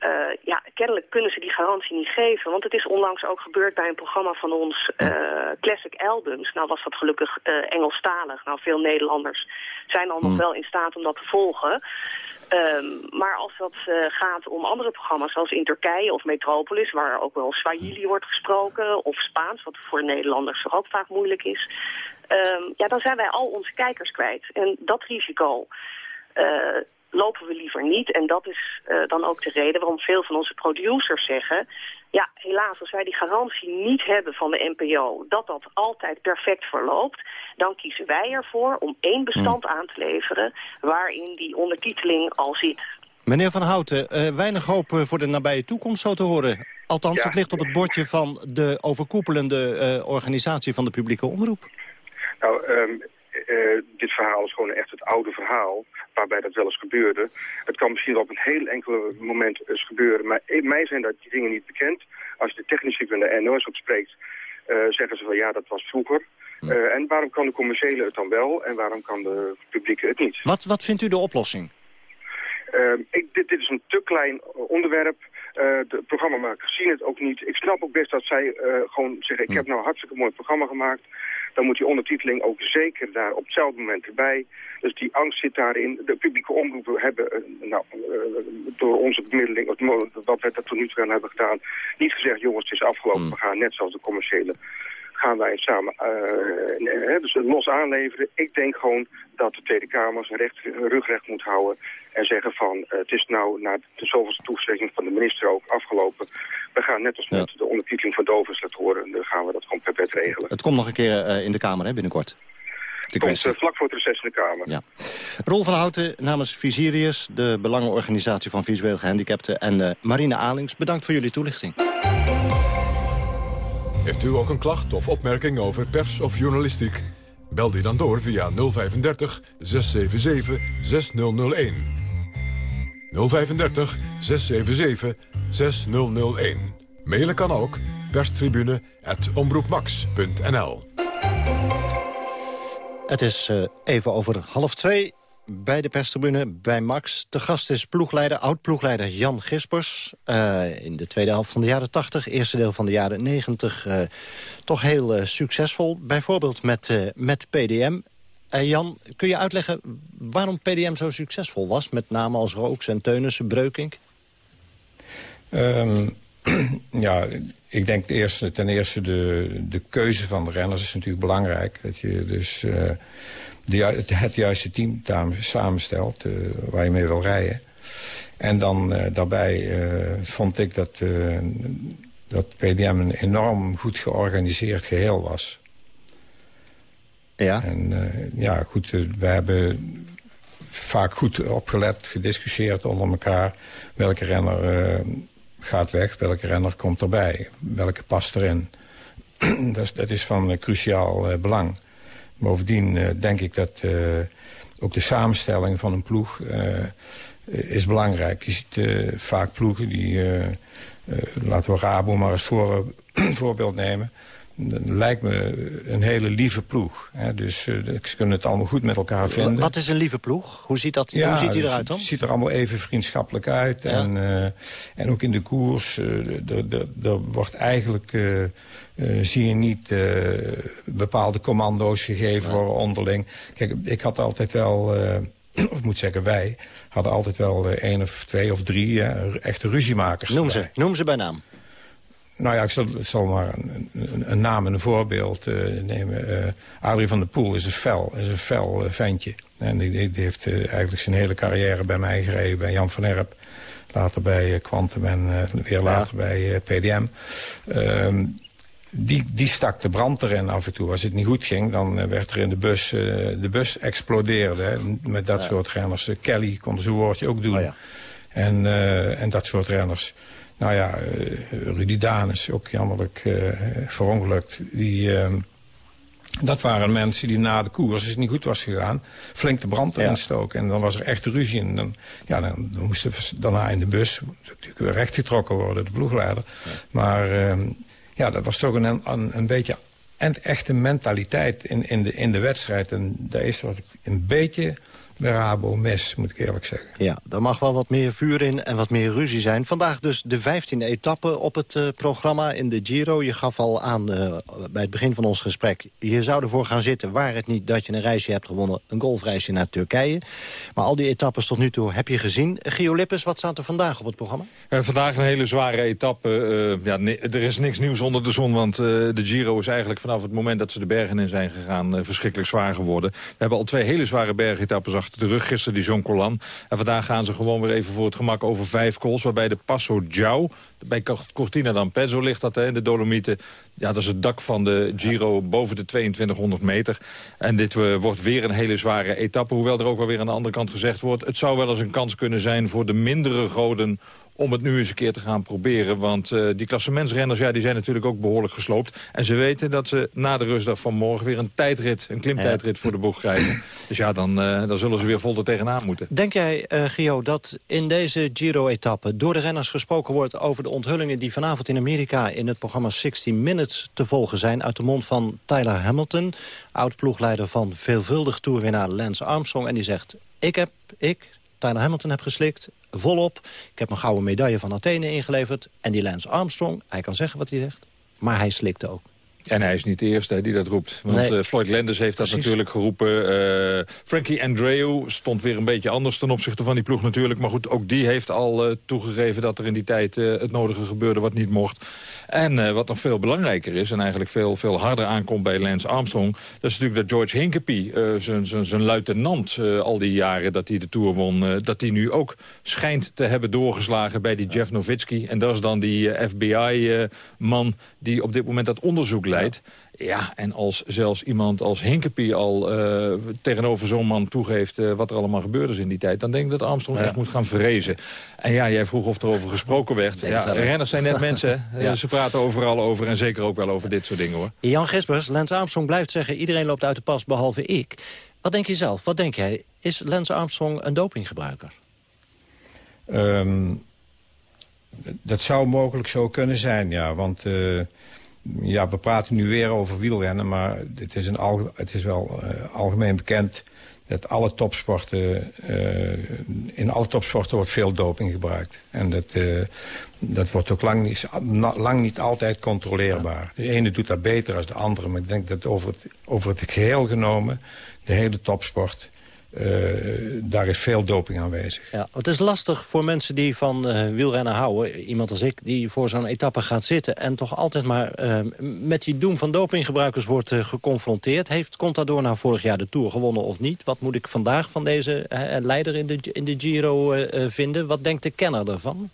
Uh, ja, kennelijk kunnen ze die garantie niet geven. Want het is onlangs ook gebeurd bij een programma van ons, uh, Classic Albums. Nou was dat gelukkig uh, Engelstalig. Nou, veel Nederlanders zijn dan nog hmm. wel in staat om dat te volgen. Um, maar als dat gaat om andere programma's, zoals in Turkije of Metropolis... waar ook wel Swahili wordt gesproken, of Spaans... wat voor Nederlanders ook vaak moeilijk is... Um, ja, dan zijn wij al onze kijkers kwijt. En dat risico lopen we liever niet. En dat is uh, dan ook de reden waarom veel van onze producers zeggen... ja, helaas, als wij die garantie niet hebben van de NPO... dat dat altijd perfect verloopt... dan kiezen wij ervoor om één bestand hmm. aan te leveren... waarin die ondertiteling al zit. Meneer Van Houten, uh, weinig hoop voor de nabije toekomst zo te horen. Althans, ja. het ligt op het bordje van de overkoepelende uh, organisatie van de publieke omroep. Nou, um, uh, dit verhaal is gewoon echt het oude verhaal waarbij dat wel eens gebeurde. Het kan misschien wel op een heel enkel moment eens gebeuren, maar mij zijn dat die dingen niet bekend. Als je de technici van de NOS op spreekt, uh, zeggen ze van ja, dat was vroeger. Uh, en waarom kan de commerciële het dan wel en waarom kan de publieke het niet? Wat, wat vindt u de oplossing? Ik, dit, dit, is een te klein onderwerp. Uh, de programmamakers zien het ook niet. Ik snap ook best dat zij uh, gewoon zeggen... ik heb nou een hartstikke mooi programma gemaakt dan moet die ondertiteling ook zeker daar op hetzelfde moment erbij. Dus die angst zit daarin. De publieke omroepen hebben, eh, nou, eh, door onze bemiddeling, wat we tot nu toe hebben gedaan, niet gezegd, jongens, het is afgelopen, hmm. we gaan net zoals de commerciële gaan wij het samen uh, dus los aanleveren. Ik denk gewoon dat de Tweede Kamer zijn recht, rugrecht moet houden en zeggen van uh, het is nou na de zoveelste toezegging van de minister ook afgelopen. We gaan net als met de ondertiteling van Dovers laten horen, dan gaan we dat gewoon per wet regelen. Het komt nog een keer uh, in de Kamer hè, binnenkort. Het komt vlak voor het reces in de Kamer. Ja. Rol van Houten namens Visirius, de belangenorganisatie van visueel gehandicapten... en Marine Alings, bedankt voor jullie toelichting. Heeft u ook een klacht of opmerking over pers of journalistiek? Bel die dan door via 035 677 6001. 035 677 6001. Mailen kan ook perstribune.omroepmax.nl Het is uh, even over half twee bij de perstribune bij Max. De gast is ploegleider, oud-ploegleider Jan Gispers. Uh, in de tweede helft van de jaren 80, eerste deel van de jaren 90... Uh, toch heel uh, succesvol, bijvoorbeeld met, met PDM. Jan, kun je uitleggen waarom PDM zo succesvol was... met name als Rooks en Teunissen, Breukink? Um, ja, ik denk eerst, ten eerste de, de keuze van de renners is natuurlijk belangrijk. Dat je dus de, het juiste team samenstelt uh, waar je mee wil rijden. En dan uh, daarbij uh, vond ik dat, dat PDM een enorm goed georganiseerd geheel was. Ja? En ja, goed, we hebben vaak goed opgelet, gediscussieerd onder elkaar. Welke renner gaat weg, welke renner komt erbij, welke past erin. dat, dat is van cruciaal belang. Bovendien uh, denk ik dat uh, ook de samenstelling van een ploeg uh, is belangrijk. Je ziet vaak ploegen die, laten we Rabo maar als voor, voorbeeld nemen lijkt me een hele lieve ploeg. Hè? Dus uh, ze kunnen het allemaal goed met elkaar vinden. Wat is een lieve ploeg? Hoe ziet, dat, hoe ziet die eruit dan? Het ziet er allemaal even vriendschappelijk uit. En, uh, en ook in de koers, uh, er wordt eigenlijk... zie je niet bepaalde commando's gegeven worden onderling. Kijk, ik had altijd wel... of moet zeggen, wij hadden altijd wel één of twee of drie echte ruziemakers. Noem ze, noem ze bij naam. Nou ja, ik zal, zal maar een, een, een, naam en een voorbeeld nemen. Uh, Adrie van der Poel is een fel, is een fel ventje. En die, die, heeft eigenlijk zijn hele carrière bij mij gereden, bij Jan van Erp. Later bij Quantum en weer later bij PDM. Ehm, die, die stak de brand erin af en toe. Als het niet goed ging, dan eh, werd er in de bus... De bus explodeerde hè, met dat soort renners. Kelly kon zijn woordje ook doen. Oh, ja. en, en dat soort renners. Nou ja, Rudy Danes, ook jammerlijk verongelukt. Die, ehm, dat waren mensen die na de koers, als het niet goed was gegaan... flink de brand erin ja. stoken. En dan was er echt ruzie. En dan, ja, dan, dan moesten we daarna in de bus natuurlijk weer rechtgetrokken worden, de ploegleider. Ja. Maar ehm, ja, dat was toch een, een, een beetje en echte mentaliteit in, in, de, in de wedstrijd. En daar is wat een beetje Rabo mes, moet ik eerlijk zeggen. Ja, er mag wel wat meer vuur in en wat meer ruzie zijn. Vandaag dus de vijftiende etappe op het uh, programma in de Giro. Je gaf al aan uh, bij het begin van ons gesprek... je zou ervoor gaan zitten, waar het niet dat je een reisje hebt gewonnen... een golfreisje naar Turkije. Maar al die etappes tot nu toe heb je gezien. Gio Lippes, wat staat er vandaag op het programma? Uh, vandaag een hele zware etappe. ja, nee, er is niks nieuws onder de zon, want de Giro is eigenlijk vanaf het moment... dat ze de bergen in zijn gegaan verschrikkelijk zwaar geworden. We hebben al twee hele zware bergetappes achter de rug. Gisteren die John Colan. En vandaag gaan ze gewoon weer even voor het gemak over vijf calls. Waarbij de Passo Giao, bij Cortina d'Ampezzo ligt dat in de Dolomieten. Ja, dat is het dak van de Giro boven de 2200 meter. En dit uh, wordt weer een hele zware etappe. Hoewel er ook wel weer aan de andere kant gezegd wordt... het zou wel eens een kans kunnen zijn voor de mindere goden om het nu eens een keer te gaan proberen. Want uh, die klassementsrenners ja, die zijn natuurlijk ook behoorlijk gesloopt. En ze weten dat ze na de rustdag van morgen weer een tijdrit, een klimtijdrit voor de boeg krijgen. Dus ja, dan, uh, dan zullen ze weer vol er tegenaan moeten. Denk jij, uh, Gio, dat in deze Giro-etappe door de renners gesproken wordt over de onthullingen die vanavond in Amerika in het programma 60 Minutes te volgen zijn uit de mond van Tyler Hamilton, oud-ploegleider van veelvuldig toerwinnaar Lance Armstrong. En die zegt, ik heb, ik, Tyler Hamilton heb geslikt, volop. Ik heb een gouden medaille van Athene ingeleverd. En die Lance Armstrong, hij kan zeggen wat hij zegt, maar hij slikte ook. En hij is niet de eerste die dat roept. Want nee. uh, Floyd Landers heeft Precies. dat natuurlijk geroepen. Uh, Frankie Andreu stond weer een beetje anders ten opzichte van die ploeg natuurlijk. Maar goed, ook die heeft al uh, toegegeven dat er in die tijd het nodige gebeurde wat niet mocht. En wat nog veel belangrijker is en eigenlijk veel, veel harder aankomt bij Lance Armstrong... dat is natuurlijk dat George Hinkepie, zijn luitenant al die jaren dat hij de Tour won... dat hij nu ook schijnt te hebben doorgeslagen bij die Jeff Nowitzki. En dat is dan die FBI-man die op dit moment dat onderzoek leidt. En als zelfs iemand als Hinkepie al uh, tegenover zo'n man toegeeft... Uh, wat er allemaal gebeurd is in die tijd... dan denk ik dat Armstrong ja. echt moet gaan vrezen. En ja, jij vroeg of er over gesproken werd. Ja, renners zijn net mensen. ja. Ze praten overal over en zeker ook wel over dit soort dingen, hoor. Jan Gisbers, Lance Armstrong blijft zeggen... iedereen loopt uit de pas behalve ik. Wat denk je zelf? Wat denk jij? Is Lance Armstrong een dopinggebruiker? Um, dat zou mogelijk zo kunnen zijn, ja. Want... Uh, ja, we praten nu weer over wielrennen, maar het is, een het is wel uh, algemeen bekend dat alle topsporten, uh, in alle topsporten wordt veel doping gebruikt. En dat, uh, dat wordt ook lang niet, lang niet altijd controleerbaar. De ene doet dat beter dan de andere, maar ik denk dat over het, over het geheel genomen, de hele topsport uh, daar is veel doping aanwezig. Ja, het is lastig voor mensen die van uh, wielrennen houden. Iemand als ik, die voor zo'n etappe gaat zitten... en toch altijd maar uh, met die doem van dopinggebruikers wordt geconfronteerd. Heeft Contador nou vorig jaar de Tour gewonnen of niet? Wat moet ik vandaag van deze leider in de, in de Giro vinden? Wat denkt de kenner daarvan?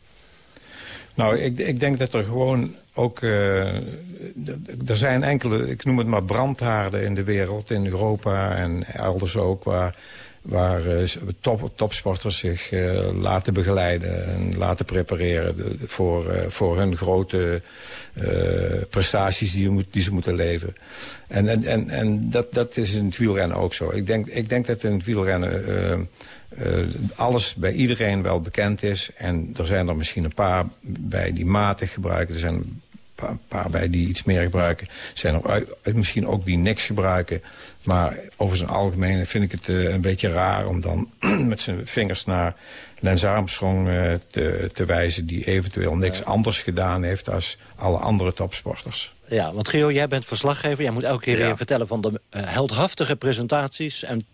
Nou, ik, ik denk dat er gewoon ook... er zijn enkele, ik noem het maar brandhaarden in de wereld, in Europa en elders ook... waar waar uh, top, topsporters zich uh, laten begeleiden en laten prepareren voor, uh, voor hun grote prestaties die, die, ze moeten leveren. En, en, en, en dat, dat is in het wielrennen ook zo. Ik denk, ik denk dat in het wielrennen alles bij iedereen wel bekend is. En er zijn er misschien een paar bij die matig gebruiken. Er zijn een paar bij die iets meer gebruiken. Zijn er misschien ook die niks gebruiken. Maar over zijn algemeen vind ik het uh, een beetje raar om dan met zijn vingers naar Lance Armstrong uh, te, te wijzen... die eventueel niks anders gedaan heeft als alle andere topsporters. Ja, want Geo, jij bent verslaggever. Jij moet elke keer ja. weer vertellen van de uh, heldhaftige presentaties... en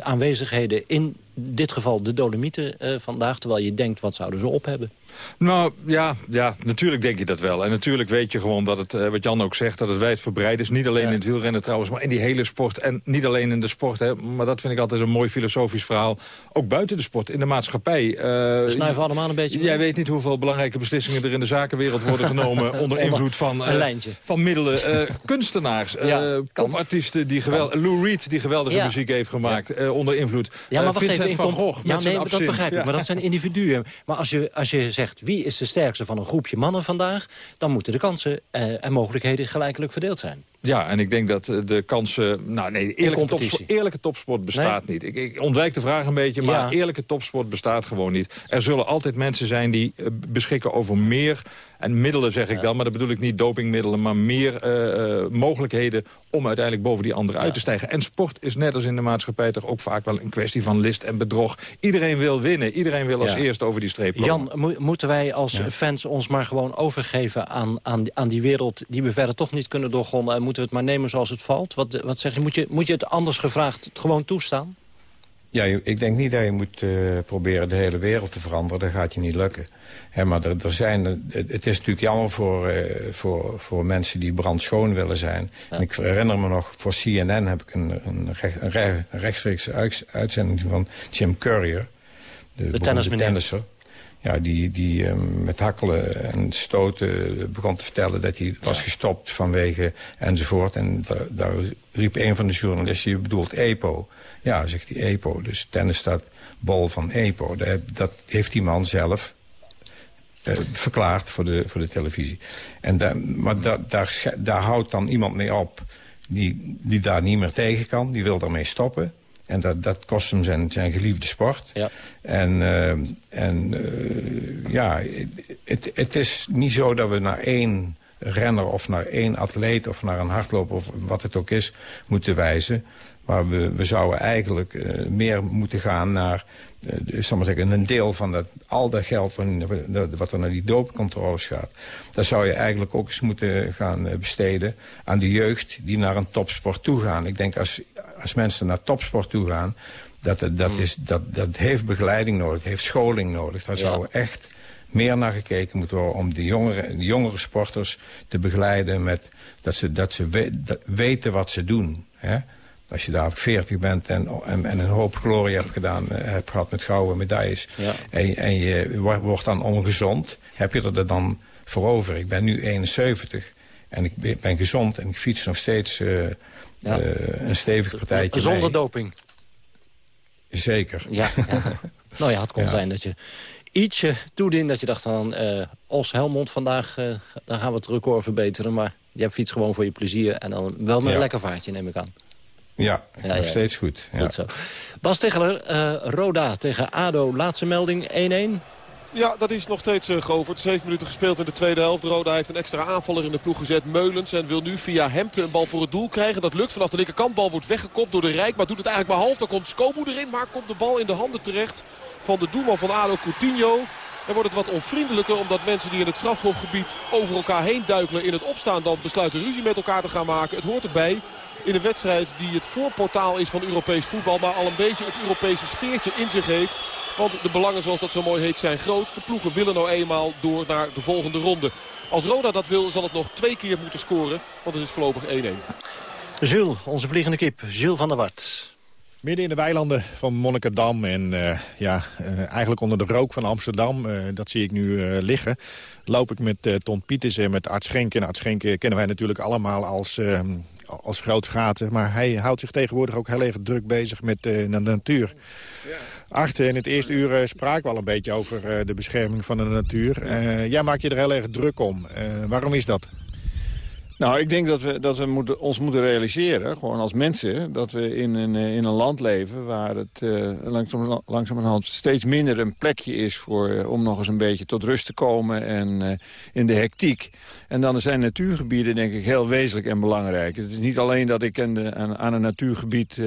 aanwezigheden in dit geval de Dolomieten vandaag... terwijl je denkt, wat zouden ze op hebben? Nou, ja, ja, natuurlijk denk je dat wel. En natuurlijk weet je gewoon dat het, uh, wat Jan ook zegt... dat het wijdverbreid is. Niet alleen in het wielrennen trouwens, maar in die hele sport. En niet alleen in de sport, hè, maar dat vind ik altijd een mooi filosofisch verhaal. Ook buiten de sport, in de maatschappij. Uh, We snuiven allemaal een beetje Jij weet niet hoeveel belangrijke beslissingen... er in de zakenwereld worden genomen... onder invloed van, van middelen. kunstenaars, ja, popartiesten, die geweld, Lou Reed... die geweldige muziek heeft gemaakt, onder invloed. Ja, maar wacht even, van Gogh, ja, nee, dat begrijp ik. Maar dat zijn individuen. Maar als je, als je zegt wie is de sterkste van een groepje mannen vandaag... dan moeten de kansen eh, en mogelijkheden gelijkelijk verdeeld zijn. Ja, en ik denk dat eh, de kansen... Nou nee, eerlijke, topsport, eerlijke topsport bestaat niet. Ik, ik, ontwijk de vraag een beetje, maar eerlijke topsport bestaat gewoon niet. Er zullen altijd mensen zijn die eh, beschikken over meer en middelen zeg ik dan, maar dat bedoel ik niet dopingmiddelen... maar meer uh, uh, mogelijkheden om uiteindelijk boven die anderen uit te stijgen. En sport is net als in de maatschappij toch ook vaak wel een kwestie van list en bedrog. Iedereen wil winnen, iedereen wil als ja. eerst over die streep komen. Jan, mo moeten wij als fans ons maar gewoon overgeven aan, aan, aan die wereld... die we verder toch niet kunnen doorgronden... en moeten we het maar nemen zoals het valt? Wat, wat zeg je, moet je, moet je het anders gevraagd gewoon toestaan? Ja, ik denk niet dat je moet uh, proberen de hele wereld te veranderen. Dat gaat je niet lukken. He, maar er, er zijn, het, is natuurlijk jammer voor, uh, voor, voor mensen die brandschoon willen zijn. Ja. En ik herinner me nog, voor CNN heb ik een, een, recht, een rechtstreekse uitzending van Jim Courier. De, de tennisser. Ja, die, die uh, met hakkelen en stoten begon te vertellen dat hij was gestopt vanwege enzovoort. En da, daar riep een van de journalisten, je bedoelt EPO. Ja, zegt hij EPO, dus tennis staat bol van EPO. Dat, dat heeft die man zelf uh, verklaard voor de, voor de televisie. En da, maar da, daar, daar houdt dan iemand mee op die, die daar niet meer tegen kan. Die wil daarmee stoppen. En dat, dat kost hem zijn, zijn geliefde sport. Ja. En, uh, en uh, ja, het, het is niet zo dat we naar één renner of naar één atleet... of naar een hardloper of wat het ook is, moeten wijzen. Maar we, we zouden eigenlijk uh, meer moeten gaan naar uh, zal maar zeggen, een deel van dat, al dat geld van, wat er naar die doopcontroles gaat. Dat zou je eigenlijk ook eens moeten gaan besteden aan de jeugd die naar een topsport toe gaan. Ik denk als, als mensen naar topsport toe gaan, dat, dat, mm. is, dat, dat heeft begeleiding nodig, heeft scholing nodig. Daar ja. zouden echt meer naar gekeken moeten worden om de jongere, de jongere sporters te begeleiden met dat ze, dat ze we, dat weten wat ze doen. Hè? Als je daar op 40 bent en, en, en, een hoop glorie hebt gedaan, uh, hebt gehad met gouden medailles. Ja. En, en, je wordt dan ongezond, heb je er dan voor over. Ik ben nu 71 en ik ben gezond en ik fiets nog steeds uh, ja. uh, een stevig partijtje Zonder mee. doping? Zeker. Ja, ja. nou ja, het kon zijn dat je ietsje toedien dat je dacht van Os Helmond vandaag, dan gaan we het record verbeteren. Maar jij fietst gewoon voor je plezier en dan wel met een lekker vaartje neem ik aan. Ja, ja, nog steeds goed. Ja. goed zo. Bas Tegeler, uh, Roda tegen ADO, laatste melding 1-1. Ja, dat is nog steeds uh, geoverd. Zeven minuten gespeeld in de tweede helft. Roda heeft een extra aanvaller in de ploeg gezet. Meulens. En wil nu via Hemte een bal voor het doel krijgen. Dat lukt vanaf de linkerkant. Bal wordt weggekopt door de Rijk. Maar doet het eigenlijk maar half. Dan komt Skobu erin. Maar komt de bal in de handen terecht van de doelman van ADO Coutinho. Dan wordt het wat onvriendelijker omdat mensen die in het strafhofgebied over elkaar heen duikelen in het opstaan dan besluiten ruzie met elkaar te gaan maken. Het hoort erbij in een wedstrijd die het voorportaal is van Europees voetbal. Maar al een beetje het Europese sfeertje in zich heeft. Want de belangen zoals dat zo mooi heet zijn groot. De ploegen willen nou eenmaal door naar de volgende ronde. Als Roda dat wil zal het nog twee keer moeten scoren. Want het is voorlopig 1-1. Jules, onze vliegende kip. Jules van der Wart. Midden in de weilanden van Monnikendam en uh, ja, uh, eigenlijk onder de rook van Amsterdam, uh, dat zie ik nu liggen, loop ik met Ton Pieters en met Arts Schenk. En Arts Schenk kennen wij natuurlijk allemaal als, ehm, als groot schaten, maar hij houdt zich tegenwoordig ook heel erg druk bezig met de natuur. Art, in het eerste uur spraken we al een beetje over de bescherming van de natuur. jij maakt je er heel erg druk om. waarom is dat? Nou, ik denk dat we, dat we moeten, ons moeten realiseren, gewoon als mensen... dat we in een, eh, in een land leven waar het uh, langzamerhand steeds minder een plekje is... Voor, uh, om nog eens een beetje tot rust te komen en in de hectiek. En dan zijn natuurgebieden denk ik heel wezenlijk en belangrijk. Het is niet alleen dat ik aan, aan een natuurgebied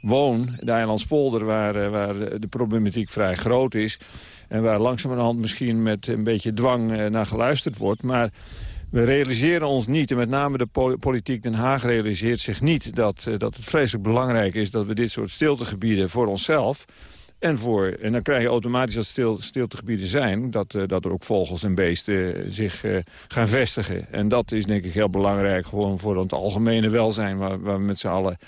woon, de Eilandspolder... Waar, waar de problematiek vrij groot is... en waar langzamerhand misschien met een beetje dwang naar geluisterd wordt... maar we realiseren ons niet, en met name de politiek Den Haag realiseert zich niet... dat, uh, dat het vreselijk belangrijk is dat we dit soort stiltegebieden voor onszelf En, voor, en dan krijg je automatisch als stil, stiltegebieden zijn... Dat, uh, dat er ook vogels en beesten zich uh, gaan vestigen. En dat is denk ik heel belangrijk gewoon voor het algemene welzijn... waar, waar we met z'n allen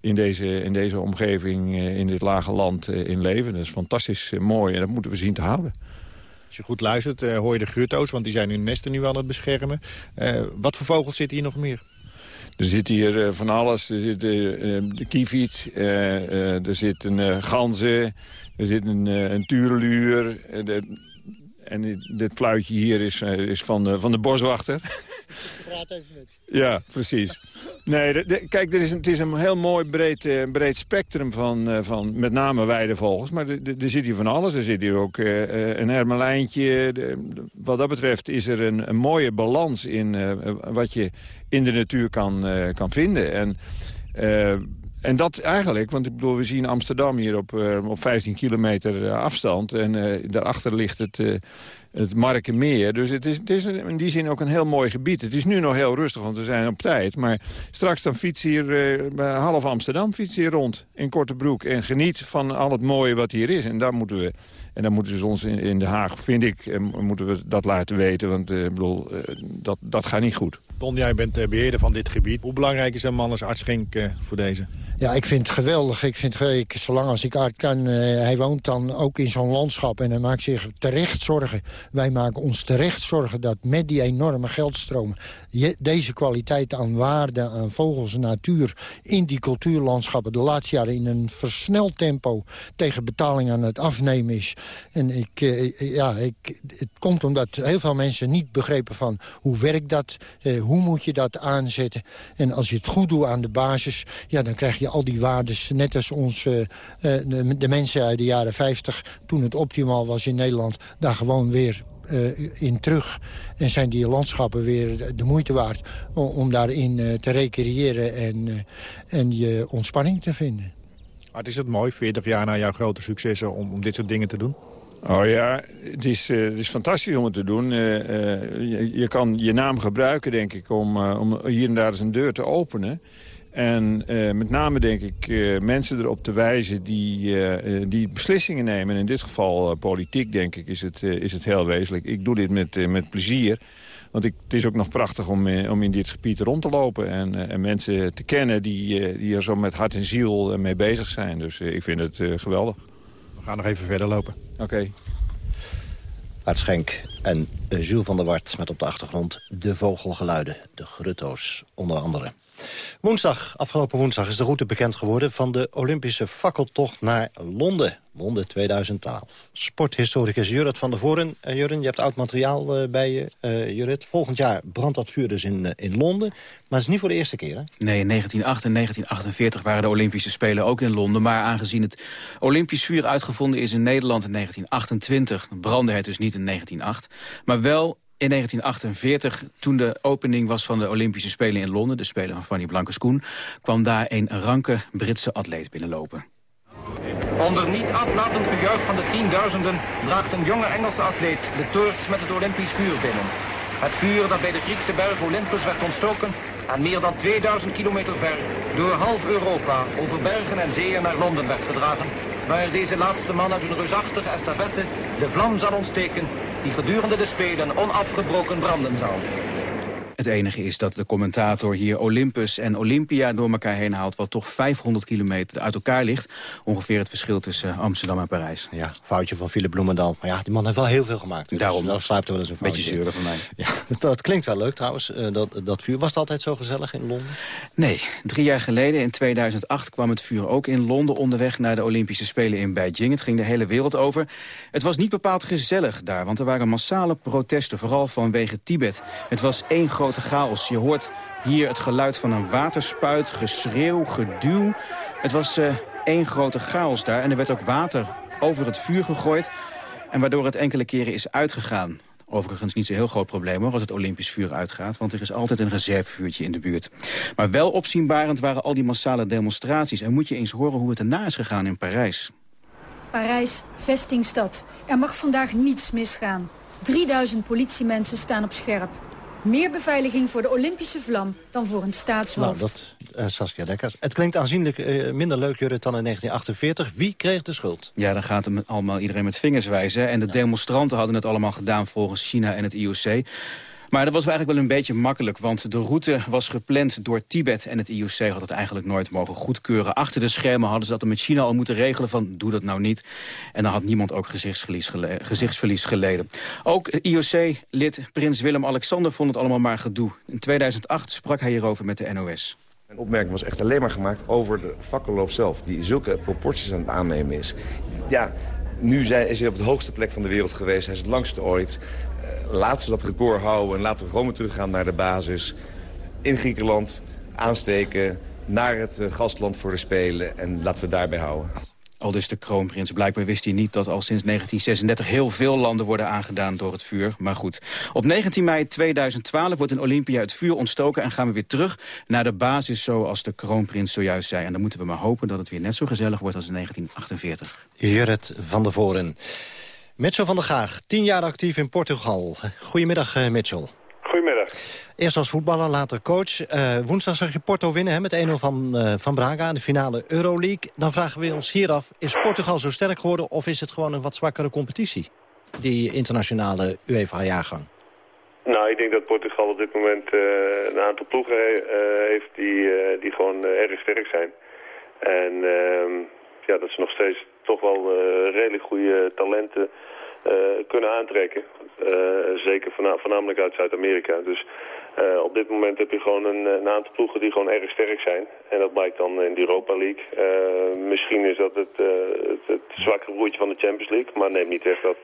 in deze, in deze omgeving, in dit lage land in leven. Dat is fantastisch mooi en dat moeten we zien te houden. Als je goed luistert, hoor je de grutto's, want die zijn hun nesten nu aan het beschermen. wat voor vogels zitten hier nog meer? Er zit hier van alles. Er zit de kieviet, er zit een ganzen, er zit een, een tureluur. En dit fluitje hier is, is van, de, van de boswachter. Praat even met. Ja, precies. Nee, de, kijk, er is een, het is een heel mooi breed, breed spectrum van, van met name weidevogels. Maar er zit hier van alles. Er zit hier ook uh, een hermelijntje. wat dat betreft is er een, een mooie balans in wat je in de natuur kan, kan vinden. En en dat eigenlijk, want ik bedoel, we zien Amsterdam hier op, uh, op 15 kilometer uh, afstand. En uh, daarachter ligt het, het Markenmeer. Dus het is, het is in die zin ook een heel mooi gebied. Het is nu nog heel rustig, want we zijn op tijd. Maar straks dan fiets hier, half Amsterdam fiets hier rond in korte broek. En geniet van al het mooie wat hier is. En daar moeten we en dan moeten ze ons in, in Den Haag, vind ik, moeten we dat laten weten. Want ik bedoel, dat, dat gaat niet goed. Ton, jij bent beheerder van dit gebied. Hoe belangrijk is een man als arts voor deze? Ja, ik vind het geweldig. Ik vind, ik, zolang als ik uit kan, uh, hij woont dan ook in zo'n landschap... en hij maakt zich terecht zorgen. Wij maken ons terecht zorgen dat met die enorme geldstromen... Je, deze kwaliteit aan waarde, aan vogels en natuur... in die cultuurlandschappen de laatste jaren in een versneld tempo... tegen betaling aan het afnemen is. En ik, uh, ja, ik, het komt omdat heel veel mensen niet begrepen van... hoe werkt dat, uh, hoe moet je dat aanzetten. En als je het goed doet aan de basis, ja, dan krijg je al die waardes, net als ons, uh, de, de, mensen uit de jaren 50... toen het optimaal was in Nederland, daar gewoon weer in terug. En zijn die landschappen weer de moeite waard om, daarin te recreëren en, en je ontspanning te vinden. Maar is het mooi, 40 jaar na jouw grote successen, om, om dit soort dingen te doen? Oh ja, het is, het is fantastisch om het te doen. Je, je, kan je naam gebruiken, denk ik, om, om hier en daar eens een deur te openen. En met name denk ik mensen erop te wijzen die, die beslissingen nemen. En in dit geval politiek denk ik is het, is het heel wezenlijk. Ik doe dit met, met plezier. Want ik, het is ook nog prachtig om, om in dit gebied rond te lopen. En, en mensen te kennen die, die er zo met hart en ziel mee bezig zijn. Dus ik vind het geweldig. We gaan nog even verder lopen. Oké. Okay. Aart Schenk en Jules van der Wart met op de achtergrond de vogelgeluiden. De grutto's onder andere. Woensdag, afgelopen woensdag, is de route bekend geworden... van de Olympische fakkeltocht naar Londen. Londen 2012. Sporthistoricus Jurrit van der Voren. Uh, je hebt oud materiaal uh, bij je. Uh, volgend jaar brandt dat vuur dus in, in Londen. Maar het is niet voor de eerste keer, hè? Nee, in 1908 en 1948 waren de Olympische Spelen ook in Londen. Maar aangezien het Olympisch vuur uitgevonden is in Nederland in 1928... brandde het dus niet in 1908, maar wel in 1948, toen de opening was van de Olympische Spelen in Londen... de Spelen van Fanny Blankers-Koen... kwam daar een ranke Britse atleet binnenlopen. Onder niet aflatend gejuich van de tienduizenden... draagt een jonge Engelse atleet de toorts met het Olympisch vuur binnen. Het vuur dat bij de Griekse berg Olympus werd ontstoken... en meer dan 2000 kilometer ver door half Europa... over bergen en zeeën naar Londen werd gedragen... waar deze laatste man uit een reusachtige estafette de vlam zal ontsteken die gedurende de Spelen onafgebroken branden zal. Het enige is dat de commentator hier Olympus en Olympia door elkaar heen haalt... wat toch 500 kilometer uit elkaar ligt. Ongeveer het verschil tussen Amsterdam en Parijs. Ja, foutje van Philip Bloemendal. Maar ja, die man heeft wel heel veel gemaakt. Dus Daarom. Daar sluipt er wel eens een foutje. Beetje zeuren van mij. Ja, dat, klinkt wel leuk trouwens, uh, dat, dat vuur. Was het altijd zo gezellig in Londen? Nee, drie jaar geleden, in 2008, kwam het vuur ook in Londen... onderweg naar de Olympische Spelen in Beijing. Het ging de hele wereld over. Het was niet bepaald gezellig daar, want er waren massale protesten... vooral vanwege Tibet. Het was één grote je hoort hier het geluid van een waterspuit, geschreeuw, geduw. Het was uh, één grote chaos daar en er werd ook water over het vuur gegooid... en waardoor het enkele keren is uitgegaan. Overigens niet zo'n heel groot probleem hoor, als het Olympisch vuur uitgaat. Want er is altijd een reservevuurtje in de buurt. Maar wel opzienbarend waren al die massale demonstraties. En moet je eens horen hoe het erna is gegaan in Parijs. Parijs, vestingstad. Er mag vandaag niets misgaan. 3000 politiemensen staan op scherp. Meer beveiliging voor de Olympische vlam dan voor een staatshoofd. Nou, dat, uh, Saskia Dekkers. Het klinkt aanzienlijk uh, minder leuk, Jurrit, dan in 1948. Wie kreeg de schuld? Ja, dan gaat hem allemaal iedereen met vingers wijzen. En de demonstranten hadden het allemaal gedaan volgens China en het IOC. Maar dat was eigenlijk wel een beetje makkelijk, want de route was gepland door Tibet... en het IOC had het eigenlijk nooit mogen goedkeuren. Achter de schermen hadden ze dat met China al moeten regelen van doe dat nou niet. En dan had niemand ook gezichtsverlies, geleden. Ook IOC-lid Prins Willem-Alexander vond het allemaal maar gedoe. In 2008 sprak hij hierover met de NOS. Mijn opmerking was echt alleen maar gemaakt over de fakkelloop zelf... die zulke proporties aan het aannemen is. Ja, nu is hij op de hoogste plek van de wereld geweest. Hij is het langste ooit laat ze dat record houden en laten we gewoon weer teruggaan naar de basis. In Griekenland aansteken, naar het eh, gastland voor de Spelen en laten we daarbij houden. Al dus de kroonprins. Blijkbaar wist hij niet dat al sinds 1936 heel veel landen worden aangedaan door het vuur. Maar goed. Op 19 mei 2012 wordt in Olympia het vuur ontstoken... en gaan we weer terug naar de basis zoals de kroonprins zojuist zei. En dan moeten we maar hopen dat het weer net zo gezellig wordt als in 1948. Jurret van der Voren. Mitchell van der Gaag, tien jaar actief in Portugal. Goedemiddag, uh, Mitchell. Goedemiddag. Eerst als voetballer, later coach. Uh, woensdag zag je Porto winnen hè, met 1-0 van, uh, van Braga in de finale Euroleague. Dan vragen we ons hier af, is Portugal zo sterk geworden... of is het gewoon een wat zwakkere competitie, die internationale UEFA-jaargang? Nou, ik denk dat Portugal op dit moment een aantal ploegen heeft die, die gewoon erg sterk zijn. En ehm, ja, dat ze nog steeds toch wel redelijk goede talenten kunnen aantrekken. Uh, zeker voornamelijk uit Zuid-Amerika. Dus uh, op dit moment heb je gewoon een, een, aantal ploegen die gewoon erg sterk zijn. En dat blijkt dan in de Europa League. misschien is dat het, het, het zwakke broertje van de Champions League. Maar neem niet weg dat,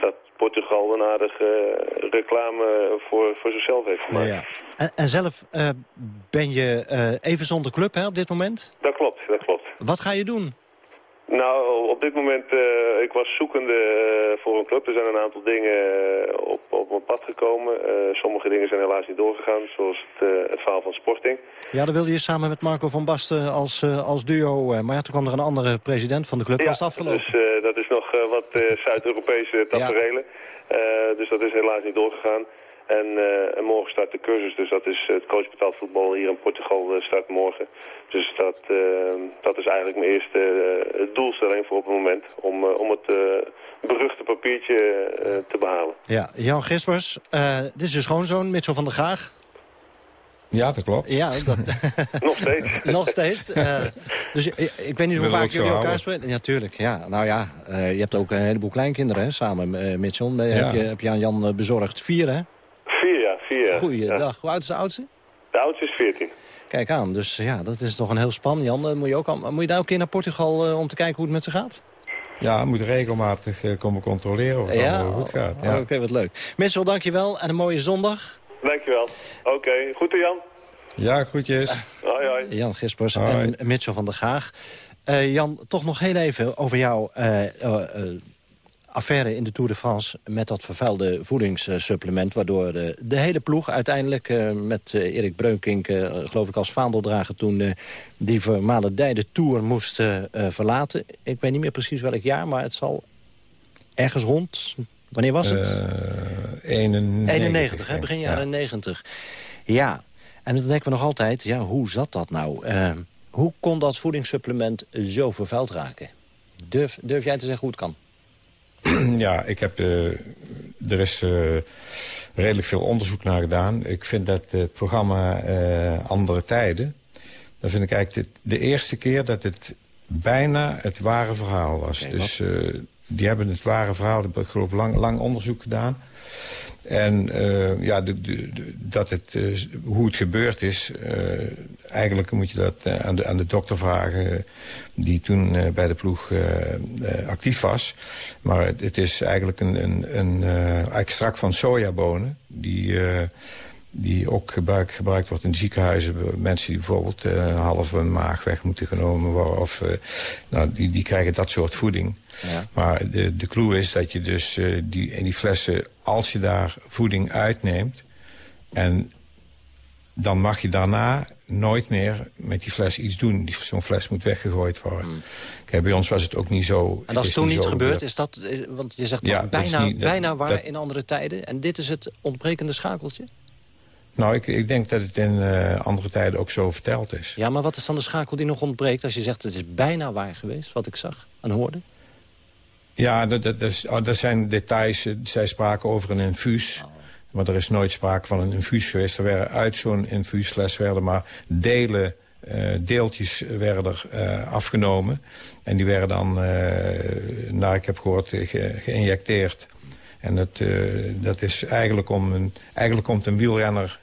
dat Portugal een aardige reclame voor, voor zichzelf heeft gemaakt. Ja, ja. En, en, zelf ben je even zonder club hè, op dit moment? Dat klopt, dat klopt. Wat ga je doen? Nou, op dit moment, uh, ik was zoekende uh, voor een club. Er zijn een aantal dingen uh, op, op mijn pad gekomen. sommige dingen zijn helaas niet doorgegaan, zoals het, het verhaal van Sporting. Ja, dan wilde je samen met Marco van Basten als, als duo. maar ja, toen kwam er een andere president van de club. Ja, was het afgelopen? Dus dat is nog wat Zuid-Europese taferelen. Ja. dus dat is helaas niet doorgegaan. En, uh, en, morgen start de cursus, dus dat is het coachbetaald voetbal hier in Portugal uh, start morgen. Dus dat, uh, dat is eigenlijk mijn eerste doelstelling voor op het moment, om, om het beruchte papiertje te behalen. Ja, Jan Gispers, dit is je schoonzoon, Mitchell van der Gaag. Ja, dat klopt. Ja, dat... Nog steeds. Nog steeds. dus ik weet niet hoe vaak jullie elkaar spreken. Ja, tuurlijk. Ja, nou ja, je hebt ook een heleboel kleinkinderen hè, samen, Mitchell. Ja. Heb, je, heb je aan Jan bezorgd? Vier, hè? Goeiedag. Hoe oud is de oudste? De oudste is 14. Kijk aan, dus ja, dat is toch een heel span. Jan, moet je, ook al, moet je daar ook een keer naar Portugal uh, om te kijken hoe het met ze gaat? Ja, moet regelmatig uh, komen controleren of het ja? goed gaat. Ja. Oké, wat leuk. Mensen, dankjewel en een mooie zondag. Dankjewel. Oké, okay. goed Jan. Ja, groetjes. hoi, hoi. Jan Gispers en Mitchell van der Gaag. Uh, Jan, toch nog heel even over jou affaire in de Tour de France met dat vervuilde voedingssupplement... waardoor de, de hele ploeg uiteindelijk uh, met uh, Erik Breukink... Uh, geloof ik als vaandeldrager toen die vermalendijde Tour moest verlaten. Ik weet niet meer precies welk jaar, maar het zal ergens rond... Wanneer was het? 91, 91 hè? begin jaren ja. 90. Ja, en dan denken we nog altijd, ja, hoe zat dat nou? hoe kon dat voedingssupplement zo vervuild raken? Durf, durf jij te zeggen hoe het kan? ja, ik heb, uh, er is uh, redelijk veel onderzoek naar gedaan. Ik vind dat het programma uh, Andere Tijden... dat vind ik eigenlijk de, de, eerste keer dat het bijna het ware verhaal was. Okay, dus die hebben het ware verhaal, ik geloof lang, lang onderzoek gedaan... En uh, ja, de, de, dat het, uh, hoe het gebeurd is... Uh, eigenlijk moet je dat aan, de, aan de dokter vragen... die toen bij de ploeg actief was. Maar het, is eigenlijk een, een, een extract van sojabonen... die die ook gebruik, gebruikt wordt in ziekenhuizen. Mensen die bijvoorbeeld een halve maag weg moeten genomen worden. Of, nou, die, die krijgen dat soort voeding. Ja. Maar de, de clue is dat je dus uh, die, in die flessen, als je daar voeding uitneemt... en dan mag je daarna nooit meer met die fles iets doen. Zo'n fles moet weggegooid worden. Hmm. Kijk, bij ons was het ook niet zo... En dat is toen niet gebeurd? Is dat, eh, want je zegt ja, bijna, niet, bijna waar in andere tijden. En dit is het ontbrekende schakeltje? Nou, ik, ik denk dat het in uh, andere tijden ook zo verteld is. Ja, maar wat is dan de schakel die nog ontbreekt... als je zegt het is bijna waar geweest, wat ik zag en hoorde? Ja, dat, dat, dat, oh, zijn details. Zij spraken over een infuus. Maar er is nooit sprake van een infuus geweest. Er werden uit zo'n infuusles werden maar delen... Uh, deeltjes werden er uh, afgenomen. En die werden dan, uh, naar ik heb gehoord, ge geïnjecteerd. En dat, dat is eigenlijk om een... Eigenlijk komt een wielrenner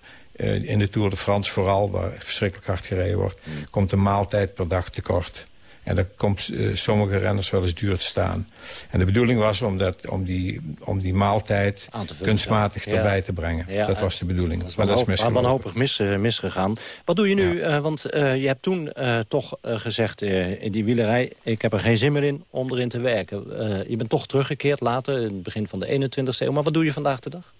in de Tour de France vooral... waar verschrikkelijk hard gereden wordt... Mm. komt een maaltijd per dag tekort. En dat komt uh, sommige renners wel eens duur te staan. En de bedoeling was om, dat, om, die, om die maaltijd kunstmatig erbij te brengen. dat was de bedoeling. Dat is maar dat is wanhopig mis, uh, misgegaan. Wat doe je nu? Uh, want je hebt toen toch gezegd in die wielerij... ik heb er geen zin meer in om erin te werken. je bent toch teruggekeerd later, in het begin van de 21ste eeuw. Maar wat doe je vandaag de dag?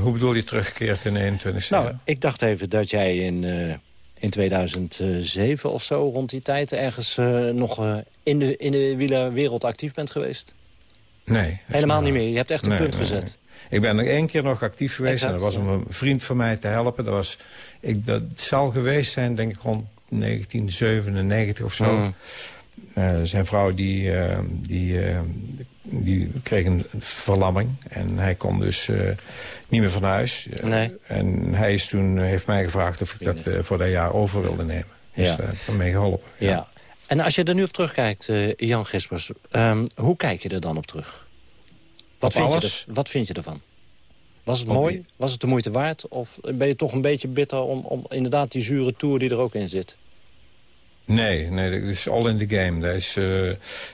hoe bedoel je teruggekeerd in de 21ste nou, eeuw? Nou, ik dacht even dat jij in in 2007 of zo, rond die tijd... ergens uh, nog uh, in, de, in de wielerwereld actief bent geweest? Nee. Helemaal niet meer? Je hebt echt een punt gezet? Ik ben nog één keer nog actief geweest. en dat was om een vriend van mij te helpen. Dat, was, ik, dat zal geweest zijn, denk ik, rond 1997 of zo. Mm. Uh, zijn vrouw die, die, die kreeg een verlamming. En hij kon dus niet meer van huis. Eh, nee. En hij is toen, eh, heeft mij gevraagd of ik dat uh, voor dat jaar over wilde nemen. Dus ja. uh, mee geholpen. Ja. ja. En als je er nu op terugkijkt, uh, Jan Gispers, um, hoe kijk je er dan op terug? Wat, vind je, er, wat vind je ervan? Was het mooi? Was het de moeite waard? Of ben je toch een beetje bitter om, om inderdaad die zure tour die er ook in zit? Nee, nee, dat is all in the game. Dat is, uh,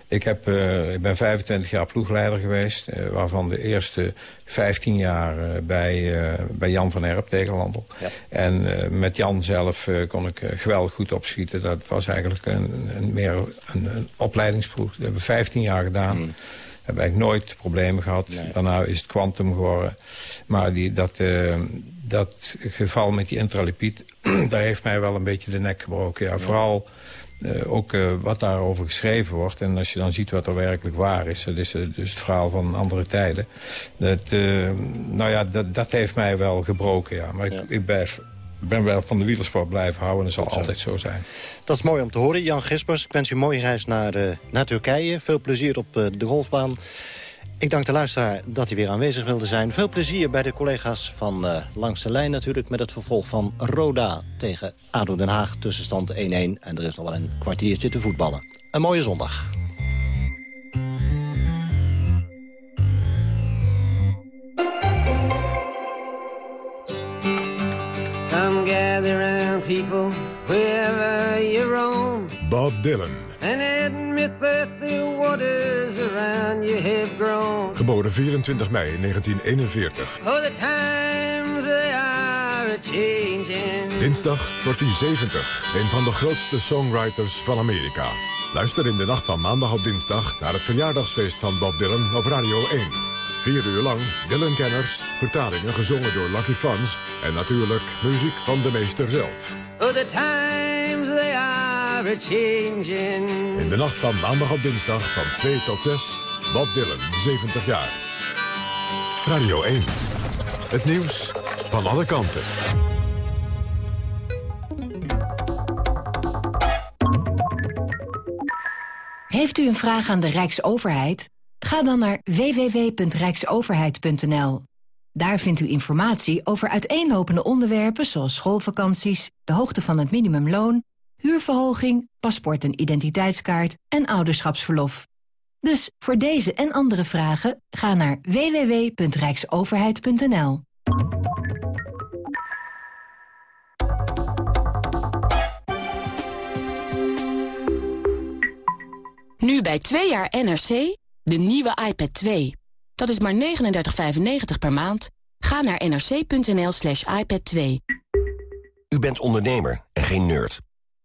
ik, heb, uh, ik ben 25 jaar ploegleider geweest, uh, waarvan de eerste 15 jaar bij, bij Jan van Erp tegen Landel. Ja. En met Jan zelf kon ik geweldig goed opschieten. Dat was eigenlijk een, een meer een, een, opleidingsploeg. Dat hebben we 15 jaar gedaan. Mm. Hebben eigenlijk nooit problemen gehad. Nee. Daarna is het kwantum geworden. Maar die, dat, dat geval met die intralipiet, daar heeft mij wel een beetje de nek gebroken. Ja, vooral uh, ook uh, wat daarover geschreven wordt. En als je dan ziet wat er werkelijk waar is. Dat is uh, dus het verhaal van andere tijden. Dat, nou ja, dat, dat heeft mij wel gebroken, ja. Maar ja. ik, ik blijf, ben wel van de wielersport blijven houden. En dat zal altijd zo zijn. Dat is mooi om te horen. Jan Gispers, ik wens u een mooie reis naar, naar Turkije. Veel plezier op de golfbaan. Ik dank de luisteraar dat hij weer aanwezig wilde zijn. Veel plezier bij de collega's van uh, Langs de Lijn natuurlijk... met het vervolg van Roda tegen ADO Den Haag. Tussenstand 1-1 en er is nog wel een kwartiertje te voetballen. Een mooie zondag. Come gather around people wherever you roam. Bob Dylan. And admit that the waters around you have grown. Geboren 24 mei 1941. Oh, the times they are changing. Dinsdag wordt hij 70. Een van de grootste songwriters van Amerika. Luister in de nacht van maandag op dinsdag naar het verjaardagsfeest van Bob Dylan op Radio 1. Vier uur lang Dylan-kenners, vertalingen gezongen door Lucky Fans... en natuurlijk muziek van de meester zelf. Oh, the times they are in de nacht van maandag op dinsdag van 2 tot 6, Bob Dylan, 70 jaar. Radio 1. Het nieuws van alle kanten. Heeft u een vraag aan de Rijksoverheid? Ga dan naar www.rijksoverheid.nl. Daar vindt u informatie over uiteenlopende onderwerpen zoals schoolvakanties, de hoogte van het minimumloon huurverhoging, paspoort en identiteitskaart en ouderschapsverlof. Dus voor deze en andere vragen ga naar www.rijksoverheid.nl. Nu bij 2 jaar NRC, de nieuwe iPad 2. Dat is maar 39,95 per maand. Ga naar nrc.nl slash iPad 2. U bent ondernemer en geen nerd.